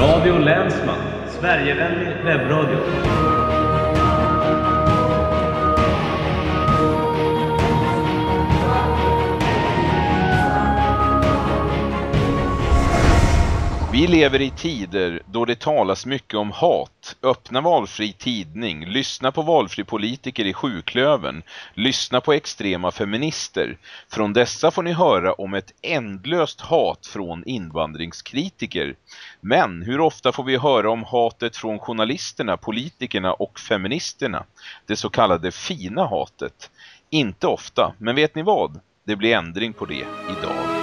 Radio Länsman, Sverigevänlig webbradio. Vi lever i tider då det talas mycket om hat. Öppna valfri tidning, lyssna på valfri politiker i sjuklöven, lyssna på extrema feminister. Från dessa får ni höra om ett ändlöst hat från invandringskritiker. Men hur ofta får vi höra om hatet från journalisterna, politikerna och feministerna? Det så kallade fina hatet. Inte ofta, men vet ni vad? Det blir ändring på det idag.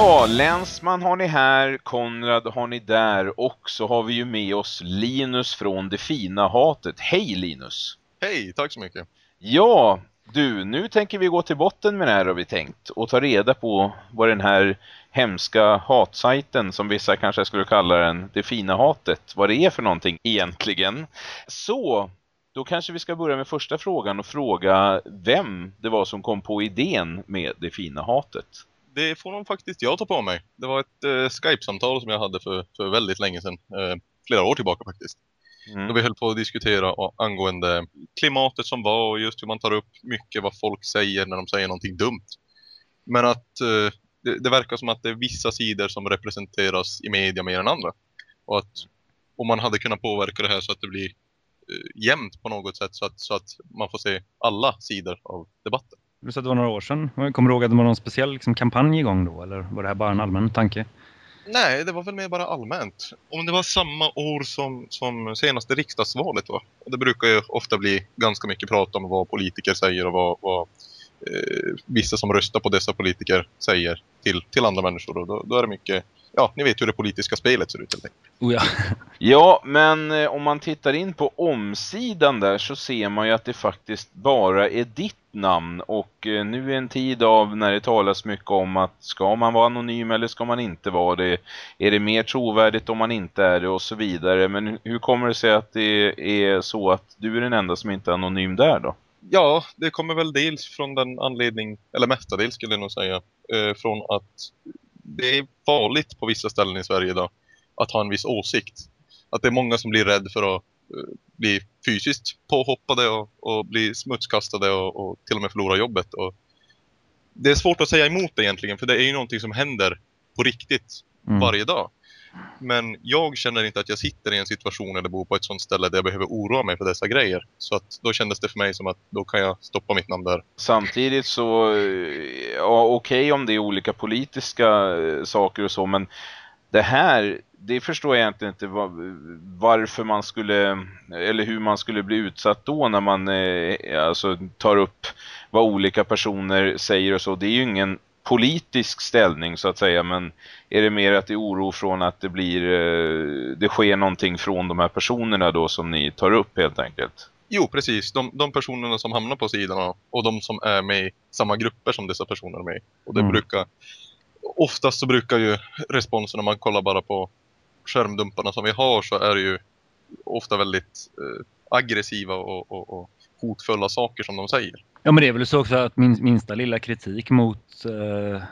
Ja, Länsman har ni här, Konrad har ni där och så har vi ju med oss Linus från Det fina hatet. Hej Linus! Hej, tack så mycket. Ja, du, nu tänker vi gå till botten med det här har vi tänkt och ta reda på vad den här hemska hatsajten som vissa kanske skulle kalla den, Det fina hatet, vad det är för någonting egentligen. Så, då kanske vi ska börja med första frågan och fråga vem det var som kom på idén med Det fina hatet. Det får nog faktiskt jag ta på mig. Det var ett eh, Skype-samtal som jag hade för, för väldigt länge sedan. Eh, flera år tillbaka faktiskt. Mm. Då vi höll på att diskutera och, angående klimatet som var och just hur man tar upp mycket vad folk säger när de säger någonting dumt. Men att eh, det, det verkar som att det är vissa sidor som representeras i media mer än andra. Och att om man hade kunnat påverka det här så att det blir eh, jämnt på något sätt så att, så att man får se alla sidor av debatten. Du sa att det var några år sedan. Kommer du ihåg att det var någon speciell liksom, kampanj igång då? Eller var det här bara en allmän tanke? Nej, det var väl mer bara allmänt. Om det var samma år som, som senaste riksdagsvalet va? Och det brukar ju ofta bli ganska mycket prat om vad politiker säger och vad, vad eh, vissa som röstar på dessa politiker säger till, till andra människor. Och då, då är det mycket, ja, ni vet hur det politiska spelet ser ut. Oh ja. Ja, men eh, om man tittar in på omsidan där så ser man ju att det faktiskt bara är ditt namn och eh, nu är en tid av när det talas mycket om att ska man vara anonym eller ska man inte vara det? Är det mer trovärdigt om man inte är det och så vidare. Men hu- hur kommer det sig att det är så att du är den enda som inte är anonym där då? Ja, det kommer väl dels från den anledning, eller mestadels skulle jag nog säga, eh, från att det är farligt på vissa ställen i Sverige idag att ha en viss åsikt. Att det är många som blir rädd för att eh, bli fysiskt påhoppade och, och bli smutskastade och, och till och med förlora jobbet. Och det är svårt att säga emot det egentligen, för det är ju någonting som händer på riktigt Mm. varje dag. Men jag känner inte att jag sitter i en situation eller bor på ett sånt ställe där jag behöver oroa mig för dessa grejer. Så att då kändes det för mig som att då kan jag stoppa mitt namn där. Samtidigt så, eh, ja okej om det är olika politiska eh, saker och så, men det här, det förstår jag egentligen inte var, varför man skulle, eller hur man skulle bli utsatt då när man eh, alltså, tar upp vad olika personer säger och så. Det är ju ingen politisk ställning så att säga men är det mer att det är oro från att det blir eh, det sker någonting från de här personerna då som ni tar upp helt enkelt? Jo, precis. De, de personerna som hamnar på sidorna och de som är med i samma grupper som dessa personer är med. Och det Mm. brukar, oftast så brukar ju responsen om man kollar bara på skärmdumparna som vi har så är det ju ofta väldigt eh, aggressiva och, och, och hotfulla saker som de säger. Ja men det är väl så också att min, minsta lilla kritik mot, eh,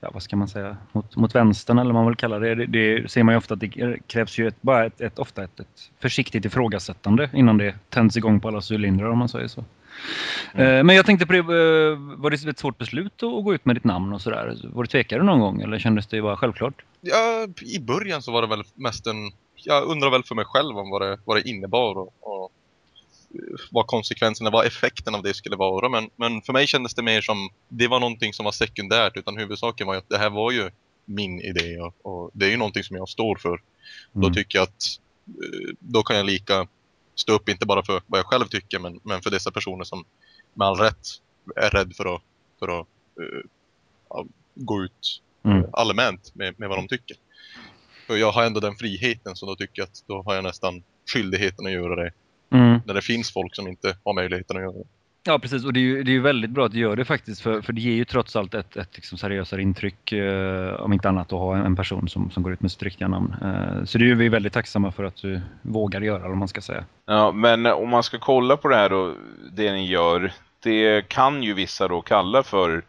ja vad ska man säga, mot, mot vänstern eller vad man vill kalla det, det, det ser man ju ofta att det krävs ju ett, bara ett, ett, ofta ett, ett försiktigt ifrågasättande innan det tänds igång på alla cylindrar om man säger så. Eh, men jag tänkte på det, eh, var det ett svårt beslut att gå ut med ditt namn och sådär? Var du tvekade någon gång eller kändes det bara självklart? Ja, i början så var det väl mest en... Jag undrar väl för mig själv om vad det, vad det innebar och, och vad konsekvenserna, vad effekten av det skulle vara. Men, men för mig kändes det mer som, det var någonting som var sekundärt utan huvudsaken var ju att det här var ju min idé och, och det är ju någonting som jag står för. Då Mm. tycker jag att eh, då kan jag lika stå upp inte bara för vad jag själv tycker men, men för dessa personer som med all rätt är rädd för att, för att eh, ja, gå ut Mm. allmänt med, med vad de tycker. För jag har ändå den friheten så då tycker jag att då har jag nästan skyldigheten att göra det. Mm. När det finns folk som inte har möjligheten att göra det. Ja precis och det är ju, det är ju väldigt bra att du gör det faktiskt för, för det ger ju trots allt ett, ett liksom seriösare intryck eh, om inte annat att ha en person som, som går ut med sitt riktiga namn. Eh, så det är ju vi väldigt tacksamma för att du vågar göra om man ska säga. Ja, men om man ska kolla på det här då, det ni gör, det kan ju vissa då kalla för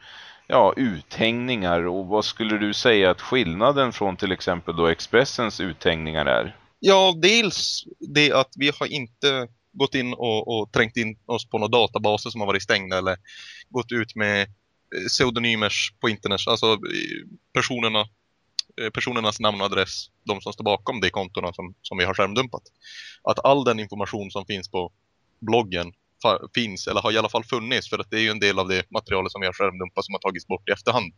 ja, uthängningar. Och vad skulle du säga att skillnaden från till exempel då Expressens uthängningar är? Ja, dels det att vi har inte gått in och, och trängt in oss på några databaser som har varit stängda eller gått ut med eh, pseudonymers på internet. Alltså eh, personerna, eh, personernas namn och adress, de som står bakom de kontona som, som vi har skärmdumpat. Att all den information som finns på bloggen finns, eller har i alla fall funnits, för att det är ju en del av det materialet som vi har skärmdumpat som har tagits bort i efterhand.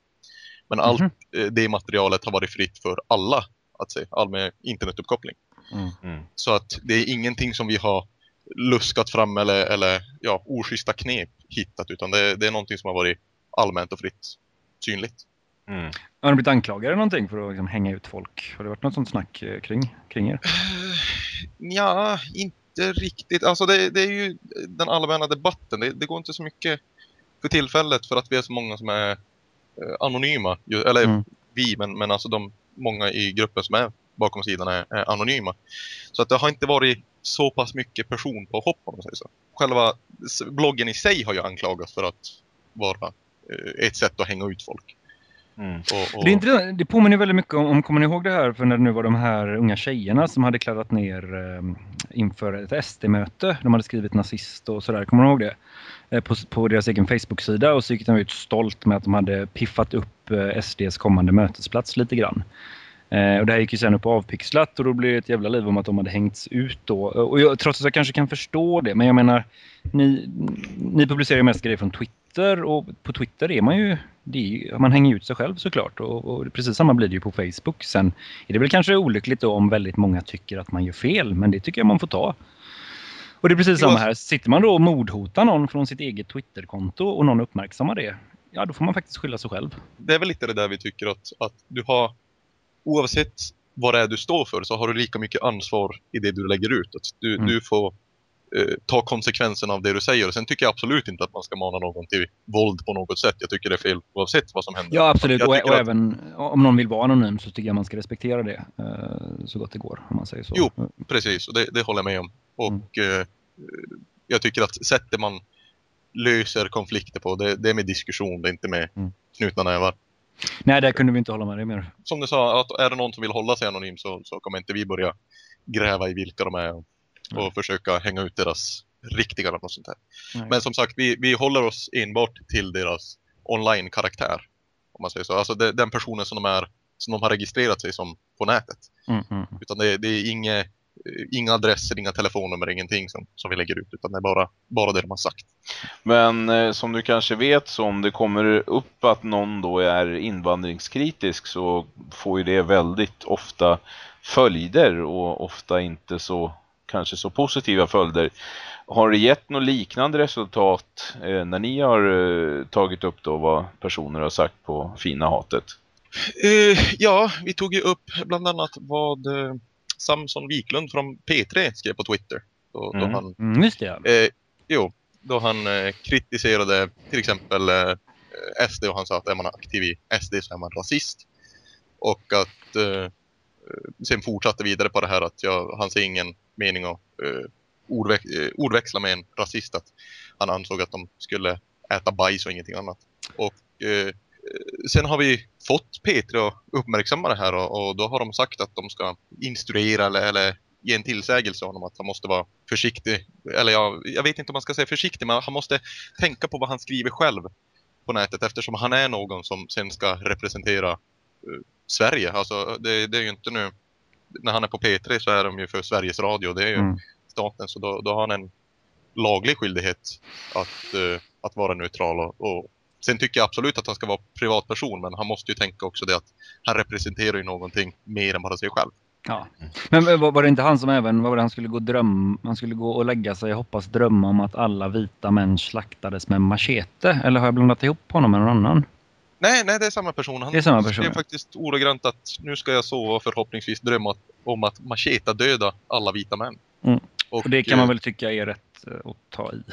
Men allt Mhm. det materialet har varit fritt för alla, att säga, all med internetuppkoppling. Mm. Mm. Så att det är ingenting som vi har luskat fram eller, eller ja, oschyssta knep hittat utan det, det är någonting som har varit allmänt och fritt synligt. Mm. Har du blivit anklagad eller någonting för att liksom, hänga ut folk? Har det varit något sånt snack eh, kring, kring er? Ja, inte riktigt. Alltså det, det är ju den allmänna debatten. Det, det går inte så mycket för tillfället för att vi är så många som är eh, anonyma. Eller Mm. vi, men, men alltså de många i gruppen som är bakom sidan är, är anonyma. Så att det har inte varit så pass mycket personpåhopp om man säger så. Själva bloggen i sig har ju anklagats för att vara eh, ett sätt att hänga ut folk. Mm. Och, och, Det, är inte, det påminner väldigt mycket om, om, kommer ni ihåg det här för när det nu var de här unga tjejerna som hade kladdat ner eh, inför ett SD-möte. De hade skrivit nazist och sådär, kommer ni ihåg det? Eh, på, på deras egen Facebook-sida och så gick de ut stolt med att de hade piffat upp eh, SDs kommande mötesplats lite grann. Eh, och det här gick ju sen upp avpixlat och då blev det ett jävla liv om att de hade hängts ut då. Och jag, trots att jag kanske kan förstå det, men jag menar, ni, ni publicerar ju mest grejer från Twitter och på Twitter är man ju, är ju man hänger ut sig själv såklart och, och precis samma blir det ju på Facebook. Sen är det väl kanske olyckligt då om väldigt många tycker att man gör fel, men det tycker jag man får ta. Och det är precis samma här. Sitter man då och mordhotar någon från sitt eget Twitterkonto och någon uppmärksammar det, ja då får man faktiskt skylla sig själv. det är väl lite det där vi tycker att, att du har oavsett vad det är du står för så har du lika mycket ansvar i det du lägger ut. Att du, Mm. du får eh, ta konsekvenserna av det du säger. Sen tycker jag absolut inte att man ska mana någon till våld på något sätt. Jag tycker det är fel oavsett vad som händer. Ja absolut och, och att- även om någon vill vara anonym så tycker jag man ska respektera det eh, så gott det går om man säger så. Jo. Precis, och det, det håller jag med om. Och eh, jag tycker att sättet man löser konflikter på, det, det är med diskussion, det är inte med Mm. knutna nävar. Nej, där kunde vi inte hålla med dig mer. Som du sa, att är det någon som vill hålla sig anonym så, så kommer inte vi börja gräva i vilka de är och, Nej. försöka hänga ut deras riktiga namn och sånt där. Nej. Men som sagt, vi, vi håller oss enbart till deras online-karaktär. Om man säger så. Alltså det, den personen som de, är, som de har registrerat sig som på nätet. Mm, mm. Utan det, det är inget inga adresser, inga telefonnummer, ingenting som, som vi lägger ut utan det är bara, bara det de har sagt. Men eh, som du kanske vet så om det kommer upp att någon då är invandringskritisk så får ju det väldigt ofta följder och ofta inte så kanske så positiva följder. Har det gett något liknande resultat eh, när ni har eh, tagit upp då vad personer har sagt på fina hatet? Eh, ja, vi tog ju upp bland annat vad eh, Samson Wiklund från P3 skrev på Twitter. Då, då Mm. han, Mm, just det, eh, jo, då han eh, kritiserade till exempel eh, SD och han sa att är man aktiv i SD så är man rasist. Och att eh, sen fortsatte vidare på det här att jag, han ser ingen mening att eh, ordväx, eh, ordväxla med en rasist. Att han ansåg att de skulle äta bajs och ingenting annat. Och eh, sen har vi fått P3 att uppmärksamma det här och, och då har de sagt att de ska instruera eller, eller ge en tillsägelse honom att han måste vara försiktig. Eller jag, jag vet inte om man ska säga försiktig men han måste tänka på vad han skriver själv på nätet eftersom han är någon som sen ska representera eh, Sverige. Alltså det, det är ju inte nu när han är på P3 så är de ju för Sveriges Radio. Det är ju Mm. staten så då, då har han en laglig skyldighet att, eh, att vara neutral. Och, och sen tycker jag absolut att han ska vara privatperson men han måste ju tänka också det att han representerar ju någonting mer än bara sig själv. Ja. Men var, det inte han som även, var det han skulle gå dröm, han skulle gå och lägga sig och hoppas drömma om att alla vita män slaktades med machete? Eller har jag blandat ihop honom med någon annan? Nej, nej det är samma person. Han Det är samma person, skrev ja. faktiskt ordagrant att nu ska jag sova och förhoppningsvis drömma om att macheta döda alla vita män. Mm. Och det kan man eh, väl tycka är rätt eh, att ta i.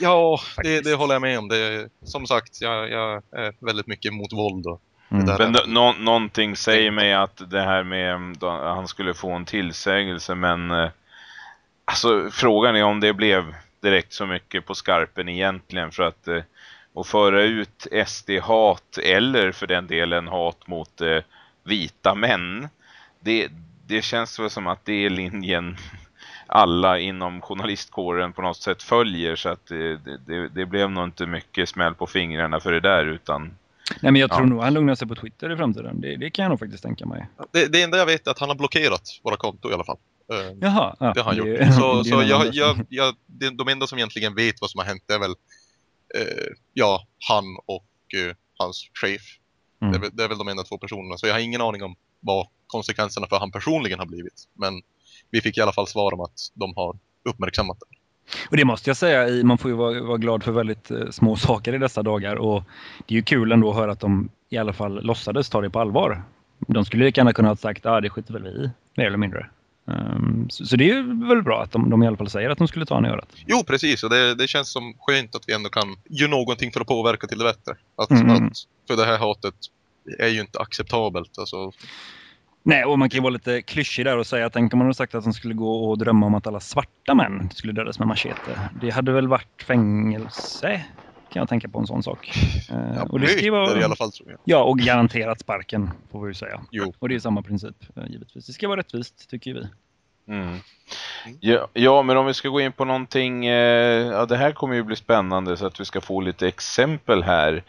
Ja, det, det håller jag med om. Det, som sagt, jag, jag är väldigt mycket emot våld. Och Mm. Men är- nå någonting säger mig att det här med mm, då, han skulle få en tillsägelse men eh, alltså frågan är om det blev direkt så mycket på skarpen egentligen för att eh, att föra ut SD-hat eller för den delen hat mot eh, vita män det, det känns väl som att det är linjen alla inom journalistkåren på något sätt följer så att det, det, det blev nog inte mycket smäll på fingrarna för det där utan Nej men jag tror Ja. nog han lugnar sig på Twitter i framtiden. Det, det kan jag nog faktiskt tänka mig. det, det enda jag vet är att han har blockerat våra konto i alla fall. Eh, Jaha. Ja, Det har han gjort. Så, det så jag, jag, jag, de enda som egentligen vet vad som har hänt är väl eh, ja, han och eh, hans chef. Mm. Det, är, väl- det är väl de enda två personerna. Så jag har ingen aning om vad konsekvenserna för han personligen har blivit. Men vi fick i alla fall svar om att de har uppmärksammat det. Och det måste jag säga, man får ju vara, vara glad för väldigt eh, små saker i dessa dagar. Och det är ju kul ändå att höra att de i alla fall låtsades ta det på allvar. De skulle lika gärna kunna ha sagt att ah, det skiter väl vi i, mer eller mindre. Ehm, så, så det är ju väl bra att de, de i alla fall säger att de skulle ta en i örat. Jo, precis. Och det, det känns som skönt att vi ändå kan göra någonting för att påverka till det bättre. Att, Mm. att, för det här hatet är ju inte acceptabelt. Alltså, Nej, och man kan ju vara lite klyschig där och säga att tänk om man hade sagt att de skulle gå och drömma om att alla svarta män skulle dödas med machete. Det hade väl varit fängelse, kan jag tänka på en sån sak. Eh, ja, och det ska vara... i alla fall tror jag. Ja, och garanterat sparken, får vi ju säga. Jo. Och det är samma princip, eh, givetvis. Det ska vara rättvist, tycker vi. Mm. Ja, ja, men om vi ska gå in på någonting, eh, ja det här kommer ju bli spännande så att vi ska få lite exempel här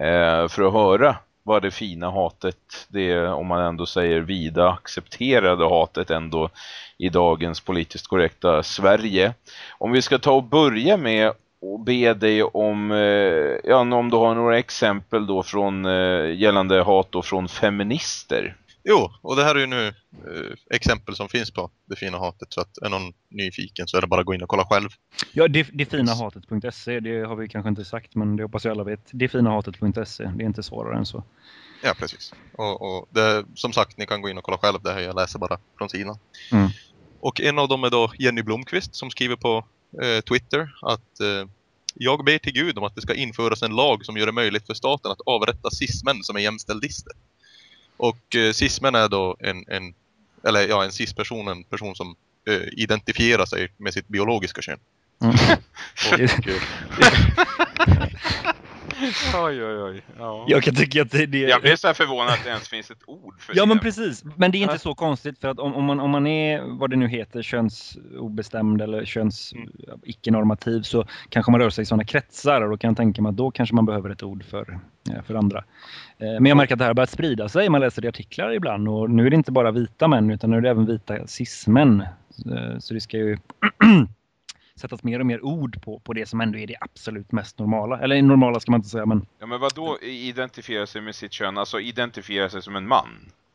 eh, för att höra vad det fina hatet, det om man ändå säger vida accepterade hatet ändå i dagens politiskt korrekta Sverige. Om vi ska ta och börja med och be dig om, eh, ja, om du har några exempel då från eh, gällande hat då från feminister. Jo, och det här är ju nu eh, exempel som finns på det fina hatet. Så att är någon nyfiken så är det bara att gå in och kolla själv. Ja, det, det fina hatet.se, det har vi kanske inte sagt, men det hoppas jag alla vet. Det fina hatet.se, det är inte svårare än så. Ja, precis. Och, och det, som sagt, ni kan gå in och kolla själv. Det här jag läser bara från sidan. Mm. Och en av dem är då Jenny Blomqvist som skriver på eh, Twitter att eh, jag ber till Gud om att det ska införas en lag som gör det möjligt för staten att avrätta cismän som är jämställdister. Och eh, cismän är då en, en eller ja, en cis-person, en person som eh, identifierar sig med sitt biologiska kön. Mm. Och, eh, Oj, oj, oj. Ja. Jag kan tycka att det, det Jag blev så här förvånad att det ens finns ett ord för Ja det. men precis, men det är inte Ja. så konstigt för att om, om, man, om man är vad det nu heter könsobestämd eller köns Mm. icke-normativ så kanske man rör sig i sådana kretsar och då kan jag tänka mig att då kanske man behöver ett ord för för andra. Eh, Men jag märker att det här har börjat sprida sig. Man läser i artiklar ibland och nu är det inte bara vita män utan nu är det även vita cis-män. Eh, Så det ska ju sättas mer och mer ord på, på det som ändå är det absolut mest normala. Eller normala ska man inte säga men Ja, men vad då identifiera sig med sitt kön? Alltså identifiera sig som en man?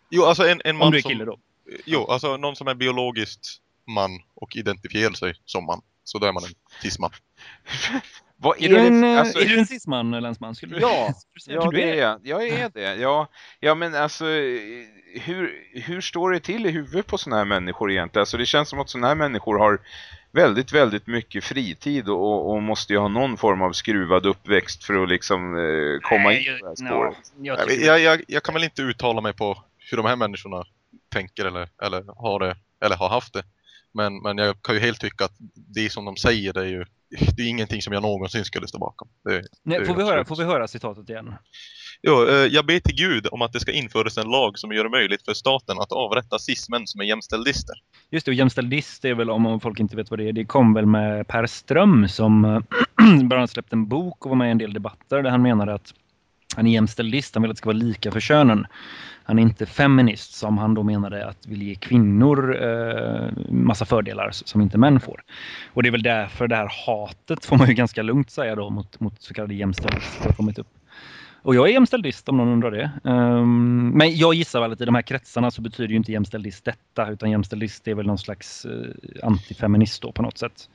Jo, alltså en, en man om du är som... kille då. Jo, alltså någon som är biologiskt man och identifierar sig som man. Så då är man en cis-man. Vad Är du en, det- eh, alltså- är du en cis-man, länsman? Skulle du Ja, skulle du Ja, du det är jag. Jag är det. Ja, ja men alltså, hur, hur står det till i huvudet på sådana här människor egentligen? Alltså det känns som att sådana här människor har väldigt, väldigt mycket fritid och, och måste ju ha någon form av skruvad uppväxt för att liksom eh, komma Nej, in på det här jag- spåret. ja, jag jag, jag, jag kan väl inte uttala mig på hur de här människorna tänker eller, eller har det, eller har haft det. Men, men jag kan ju helt tycka att det som de säger det är ju det är ingenting som jag någonsin skulle stå bakom. Det, Nej, det får, vi höra, får vi höra citatet igen? Jo, eh, jag ber till Gud om att det ska införas en lag som gör det möjligt för staten att avrätta cismän som är jämställdister. Just det, och jämställdist är väl om, om folk inte vet vad det är. Det kom väl med Per Ström som eh, bland annat släppte en bok och var med i en del debatter där han menade att han är jämställdist, han vill att det ska vara lika för könen. Han är inte feminist som han då menade att vill ge kvinnor eh, massa fördelar som inte män får. Och det är väl därför det här hatet får man ju ganska lugnt säga då mot, mot så kallade jämställdist har kommit upp. Och jag är jämställdist om någon undrar det. Um, men jag gissar väl att i de här kretsarna så betyder ju inte jämställdist detta utan jämställdist är väl någon slags uh, antifeminist då på något sätt.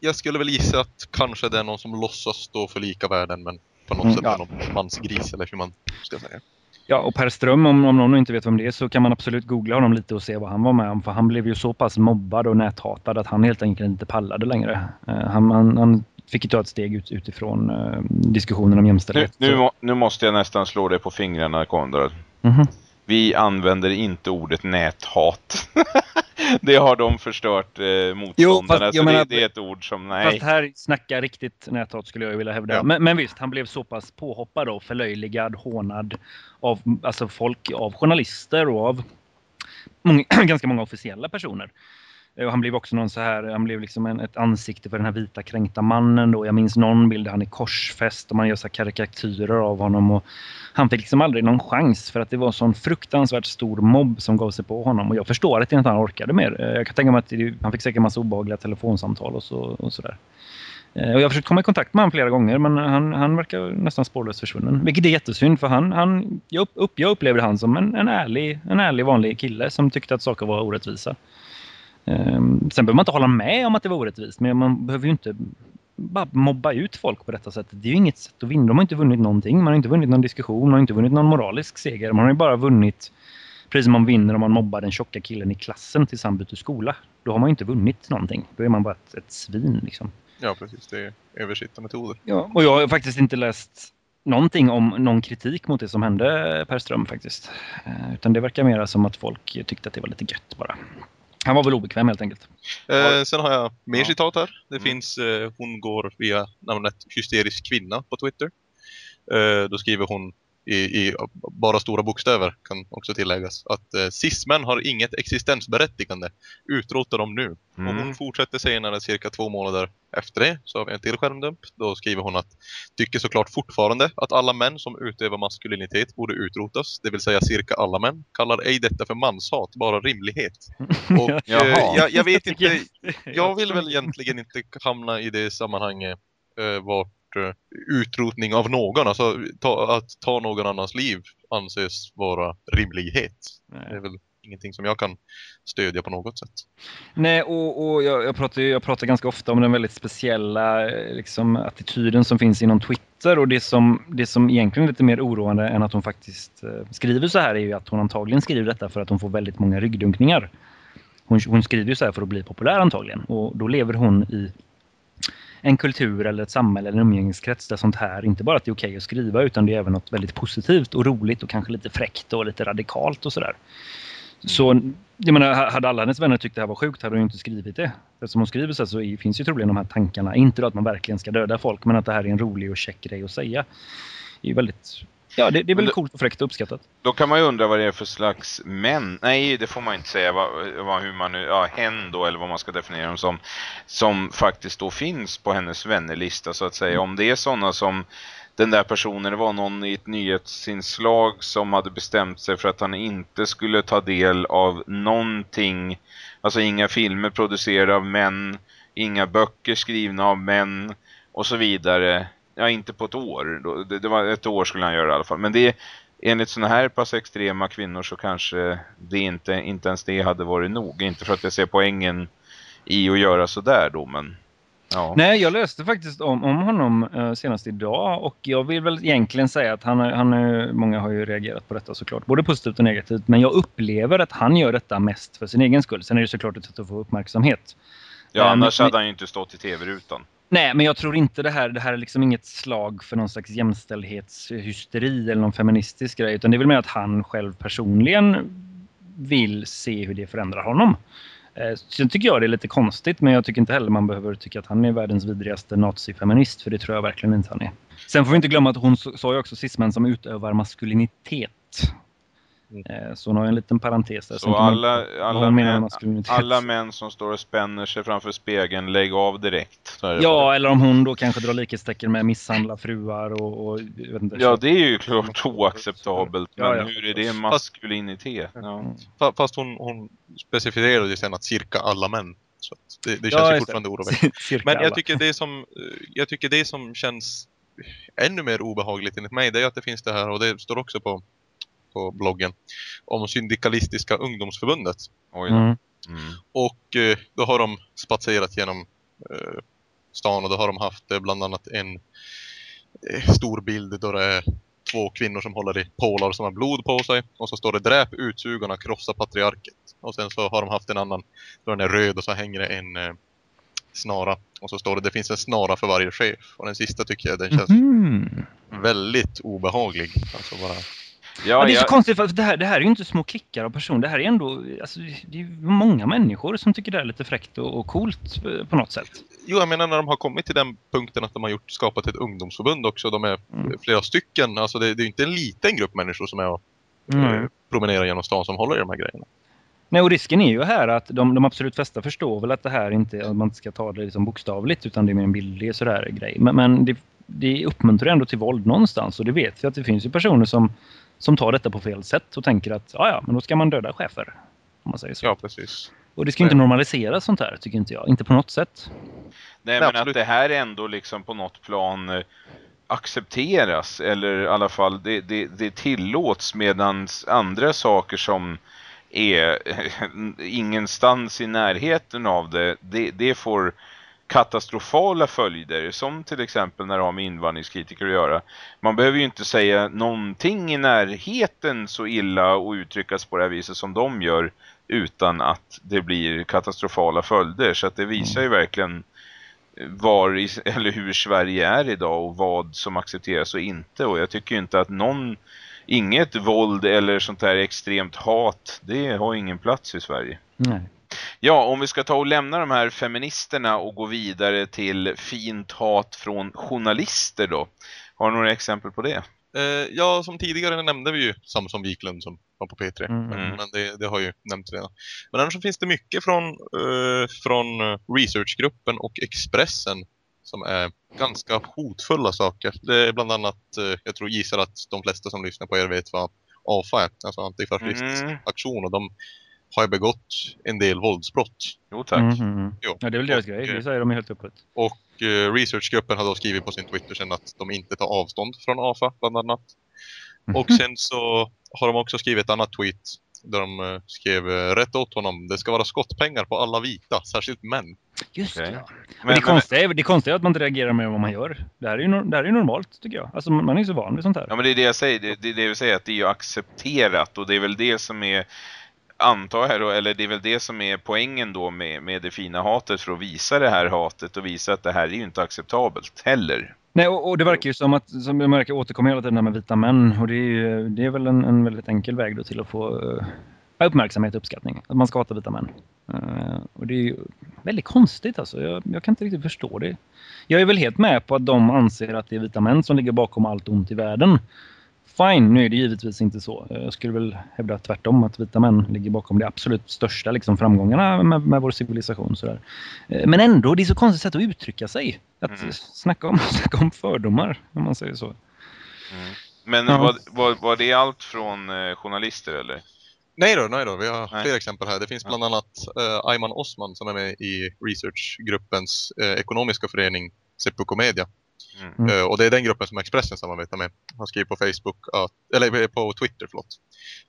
Jag skulle väl gissa att kanske det är någon som låtsas stå för lika värden men på något Mm, sätt ja. någon mansgris eller hur man ska säga. Ja, och Per Ström, om, om någon inte vet vem det är så kan man absolut googla honom lite och se vad han var med om. För han blev ju så pass mobbad och näthatad att han helt enkelt inte pallade längre. Eh, han, han, han fick ju ta ett steg ut, utifrån eh, diskussionen om Nu, jämställdhet. nu, må- nu måste jag nästan slå dig på fingrarna, Konrad. Mhm. Vi använder inte ordet näthat. det har de förstört eh, motståndarna. fast så menar- det, det är ett ord som, nej. Fast här snackar riktigt näthat skulle jag vilja hävda. Ja. Men, men visst, han blev så pass påhoppad och förlöjligad, hånad av alltså folk, av journalister och av många, ganska många officiella personer. Eh, och han blev också någon så här, han blev liksom en, ett ansikte för den här vita kränkta mannen då. Jag minns någon bild där han är korsfäst och man gör så här karikatyrer av honom och han fick liksom aldrig någon chans för att det var en sån fruktansvärt stor mobb som gav sig på honom och jag förstår att inte han orkade mer. Eh, jag kan tänka mig att det, han fick säkert en massa obehagliga telefonsamtal och så och sådär. Eh, och jag har försökt komma i kontakt med honom flera gånger men han, han verkar nästan spårlöst försvunnen. Vilket är jättesynd för han, han, jag, upp, jag upplever han som en, en, ärlig, en ärlig vanlig kille som tyckte att saker var orättvisa. Ehm, sen behöver man inte hålla med om att det var orättvist men man behöver ju inte bara mobba ut folk på detta sätt. Det är ju inget sätt att vinna. De har inte vunnit någonting. Man har inte vunnit någon diskussion. Man har inte vunnit någon moralisk seger. Man har ju bara vunnit precis som man vinner om man mobbar den tjocka killen i klassen tills han byter skola. Då har man ju inte vunnit någonting. Då är man bara ett, ett svin liksom. Ja precis, det är översittarmetoder. Ja, och jag har faktiskt inte läst någonting om någon kritik mot det som hände Per Ström faktiskt. Eh, utan det verkar mera som att folk tyckte att det var lite gött bara. Han var väl obekväm helt enkelt. Eh, sen har jag mer Ja. citat här. Det Mm. finns, eh, hon går via namnet hysterisk kvinna på Twitter. Eh, då skriver hon i, i bara stora bokstäver kan också tilläggas att eh, cismän har inget existensberättigande. Utrota dem nu. Och hon Mm. fortsätter senare cirka två månader efter det så har vi en till skärmdump. Då skriver hon att tycker såklart fortfarande att alla män som utövar maskulinitet borde utrotas. Det vill säga cirka alla män. Kallar ej detta för manshat, bara rimlighet. Och eh, jag, jag vet inte, jag vill väl egentligen inte hamna i det sammanhanget eh, vart eh, utrotning av någon, alltså ta, att ta någon annans liv anses vara rimlighet. Det är Nej. väl ingenting som jag kan stödja på något sätt. Nej, och, och jag, jag, pratar, jag pratar ganska ofta om den väldigt speciella eh, liksom, attityden som finns inom Twitter och det som, det som egentligen är lite mer oroande än att hon faktiskt eh, skriver så här är ju att hon antagligen skriver detta för att hon får väldigt många ryggdunkningar. Hon, hon skriver ju så här för att bli populär antagligen och då lever hon i en kultur eller ett samhälle eller en umgängeskrets där sånt här inte bara att det är okej att skriva utan det är även något väldigt positivt och roligt och kanske lite fräckt och lite radikalt och sådär. Så jag menar, hade alla hennes vänner tyckt det här var sjukt hade hon ju inte skrivit det. Eftersom hon skriver så så finns ju troligen de här tankarna. Inte då att man verkligen ska döda folk men att det här är en rolig och käck grej att säga. Det är ju väldigt... Ja, det, det är väldigt det- coolt och fräckt och uppskattat. Då kan man ju undra vad det är för slags män. Nej, det får man inte säga. Vad, vad, hur man nu, ja, hen då, eller vad man ska definiera dem som. Som faktiskt då finns på hennes vännerlista så att säga. Om det är sådana som den där personen, det var någon i ett nyhetsinslag som hade bestämt sig för att han inte skulle ta del av någonting, alltså inga filmer producerade av män, inga böcker skrivna av män och så vidare. Ja, inte på ett år. Det, det var ett år skulle han göra i alla fall. Men det enligt sådana här pass extrema kvinnor så kanske det inte, inte ens det hade varit nog. Inte för att jag ser poängen i att göra sådär då, men ja. Nej, jag läste faktiskt om, om honom eh, senast idag och jag vill väl egentligen säga att han, han är, många har ju reagerat på detta såklart, både positivt och negativt, men jag upplever att han gör detta mest för sin egen skull. Sen är det såklart ett sätt att få uppmärksamhet. Ja, Eh, annars men- hade han ju inte stått i tv-rutan. Nej, men jag tror inte det här, det här är liksom inget slag för någon slags jämställdhetshysteri eller någon feministisk grej, utan det är väl mer att han själv personligen vill se hur det förändrar honom. Eh, Sen tycker jag det är lite konstigt, men jag tycker inte heller man behöver tycka att han är världens vidrigaste nazifeminist, för det tror jag verkligen inte han är. Sen får vi inte glömma att hon sa ju också cismän som utövar maskulinitet. Mm. Eh, Så hon har en liten parentes där. Så alla, alla, män, alla män som står och spänner sig framför spegeln, lägg av direkt. Så är det Ja, bara. eller om hon då kanske drar likhetstecken med misshandla fruar och... och jag vet inte, ja, det är ju klart oacceptabelt. Men Ja, ja. hur är det maskulinitet? Ja. Fa- Fast hon, hon specificerade ju sen att cirka alla män. Så det, det Ja, känns ju fortfarande det. oroväckande. Men alla. jag tycker, det som, eh, jag tycker det som känns ännu mer obehagligt enligt mig, det är att det finns det här, och det står också på, på bloggen, om Syndikalistiska ungdomsförbundet. Oj. Mm. Mm. Och eh, då har de spatserat genom eh, stan och då har de haft eh, bland annat en eh, stor bild då det är två kvinnor som håller i pålar som har blod på sig. Och så står det dräp utsugarna, krossa patriarket. Och sen så har de haft en annan, då den är röd och så hänger det en eh, snara. Och så står det det finns en snara för varje chef. Och den sista tycker jag den känns Mhm. väldigt obehaglig. Alltså bara, Ja, Ja, det är så jag, konstigt för det här, det här är ju inte små klickar av personer. Det här är ändå alltså, det är många människor som tycker det är lite fräckt och, och coolt eh, på något sätt. Jo, jag menar när de har kommit till den punkten att de har gjort, skapat ett ungdomsförbund också. De är Mm. flera stycken. Alltså det, det är ju inte en liten grupp människor som är och Mm. eh, promenerar genom stan som håller i de här grejerna. Nej, och risken är ju här att de, de absolut flesta förstår väl att det här inte, att man inte ska ta det liksom bokstavligt utan det är mer en bildlig sådär grej. Men, men det, det uppmuntrar ändå till våld någonstans och det vet vi att det finns ju personer som, som tar detta på fel sätt och tänker att ja, ja, men då ska man döda chefer. Om man säger så. Ja, precis. Och det ska ju inte normaliseras sånt här, tycker inte jag. Inte på något sätt. nej, Nej, men att det här ändå liksom på något plan eh, accepteras eller i alla fall det, det, det tillåts medan andra saker som är ingenstans i närheten av det, det, det får katastrofala följder som till exempel när det har med invandringskritiker att göra. Man behöver ju inte säga någonting i närheten så illa och uttryckas på det här viset som de gör utan att det blir katastrofala följder. Så att det visar ju verkligen var i, eller hur Sverige är idag och vad som accepteras och inte. Och jag tycker inte att någon, inget våld eller sånt här extremt hat, det har ingen plats i Sverige. Nej. Ja, om vi ska ta och lämna de här feministerna och gå vidare till fint hat från journalister då. Har du några exempel på det? Eh, ja, som tidigare nämnde vi ju Samson Wiklund som var på P3. Mm. Men, Mm. men det, det har ju nämnts redan. Men annars så finns det mycket från, eh, från researchgruppen och Expressen som är ganska hotfulla saker. Det är bland annat, eh, jag tror gissar att de flesta som lyssnar på er vet vad AFA är, alltså antifascistisk Mm. aktion och de har ju begått en del våldsbrott. Jo tack. Mm, mm, mm. Jo. Ja, det är väl deras Och, grej. eh, Det säger de helt öppet. Och eh, researchgruppen har då skrivit på sin Twitter sen att de inte tar avstånd från AFA bland annat. Och sen så har de också skrivit ett annat tweet där de eh, skrev eh, rätt åt honom. Det ska vara skottpengar på alla vita, särskilt män. Just det, ja. Men, Men, det, konstiga är, det konstiga är att man inte reagerar med vad man gör. Det här är ju, det här är ju normalt, tycker jag. Alltså, man är ju så van vid sånt här. Ja men det är det jag säger, det, det är det jag säger att det är ju accepterat och det är väl det som är antar jag då, eller det är väl det som är poängen då med, med det fina hatet för att visa det här hatet och visa att det här är ju inte acceptabelt heller. Nej, och, och det verkar ju som att, som det märker, återkommer hela tiden det här med vita män. Och det är, ju, det är väl en, en väldigt enkel väg då till att få uh, uppmärksamhet och uppskattning. Att man ska hata vita män. Uh, och det är ju väldigt konstigt alltså. Jag, jag kan inte riktigt förstå det. Jag är väl helt med på att de anser att det är vita män som ligger bakom allt ont i världen. Fine, nu är det givetvis inte så. Jag skulle väl hävda tvärtom att vita män ligger bakom de absolut största liksom, framgångarna med, med vår civilisation. Sådär. Eh, Men ändå, det är så konstigt sätt att uttrycka sig. Att Mm. snacka, om, snacka om fördomar, om man säger så. Mm. Men Ja. var, var, var det allt från eh, journalister eller? Nej då, nej då. Vi har Nej. fler exempel här. Det finns bland annat eh, Ayman Osman som är med i researchgruppens eh, ekonomiska förening Seppuku Media. Mm. Eh, och det är den gruppen som Expressen samarbetar med. Han skriver på Facebook, att, eller eh, på Twitter förlåt,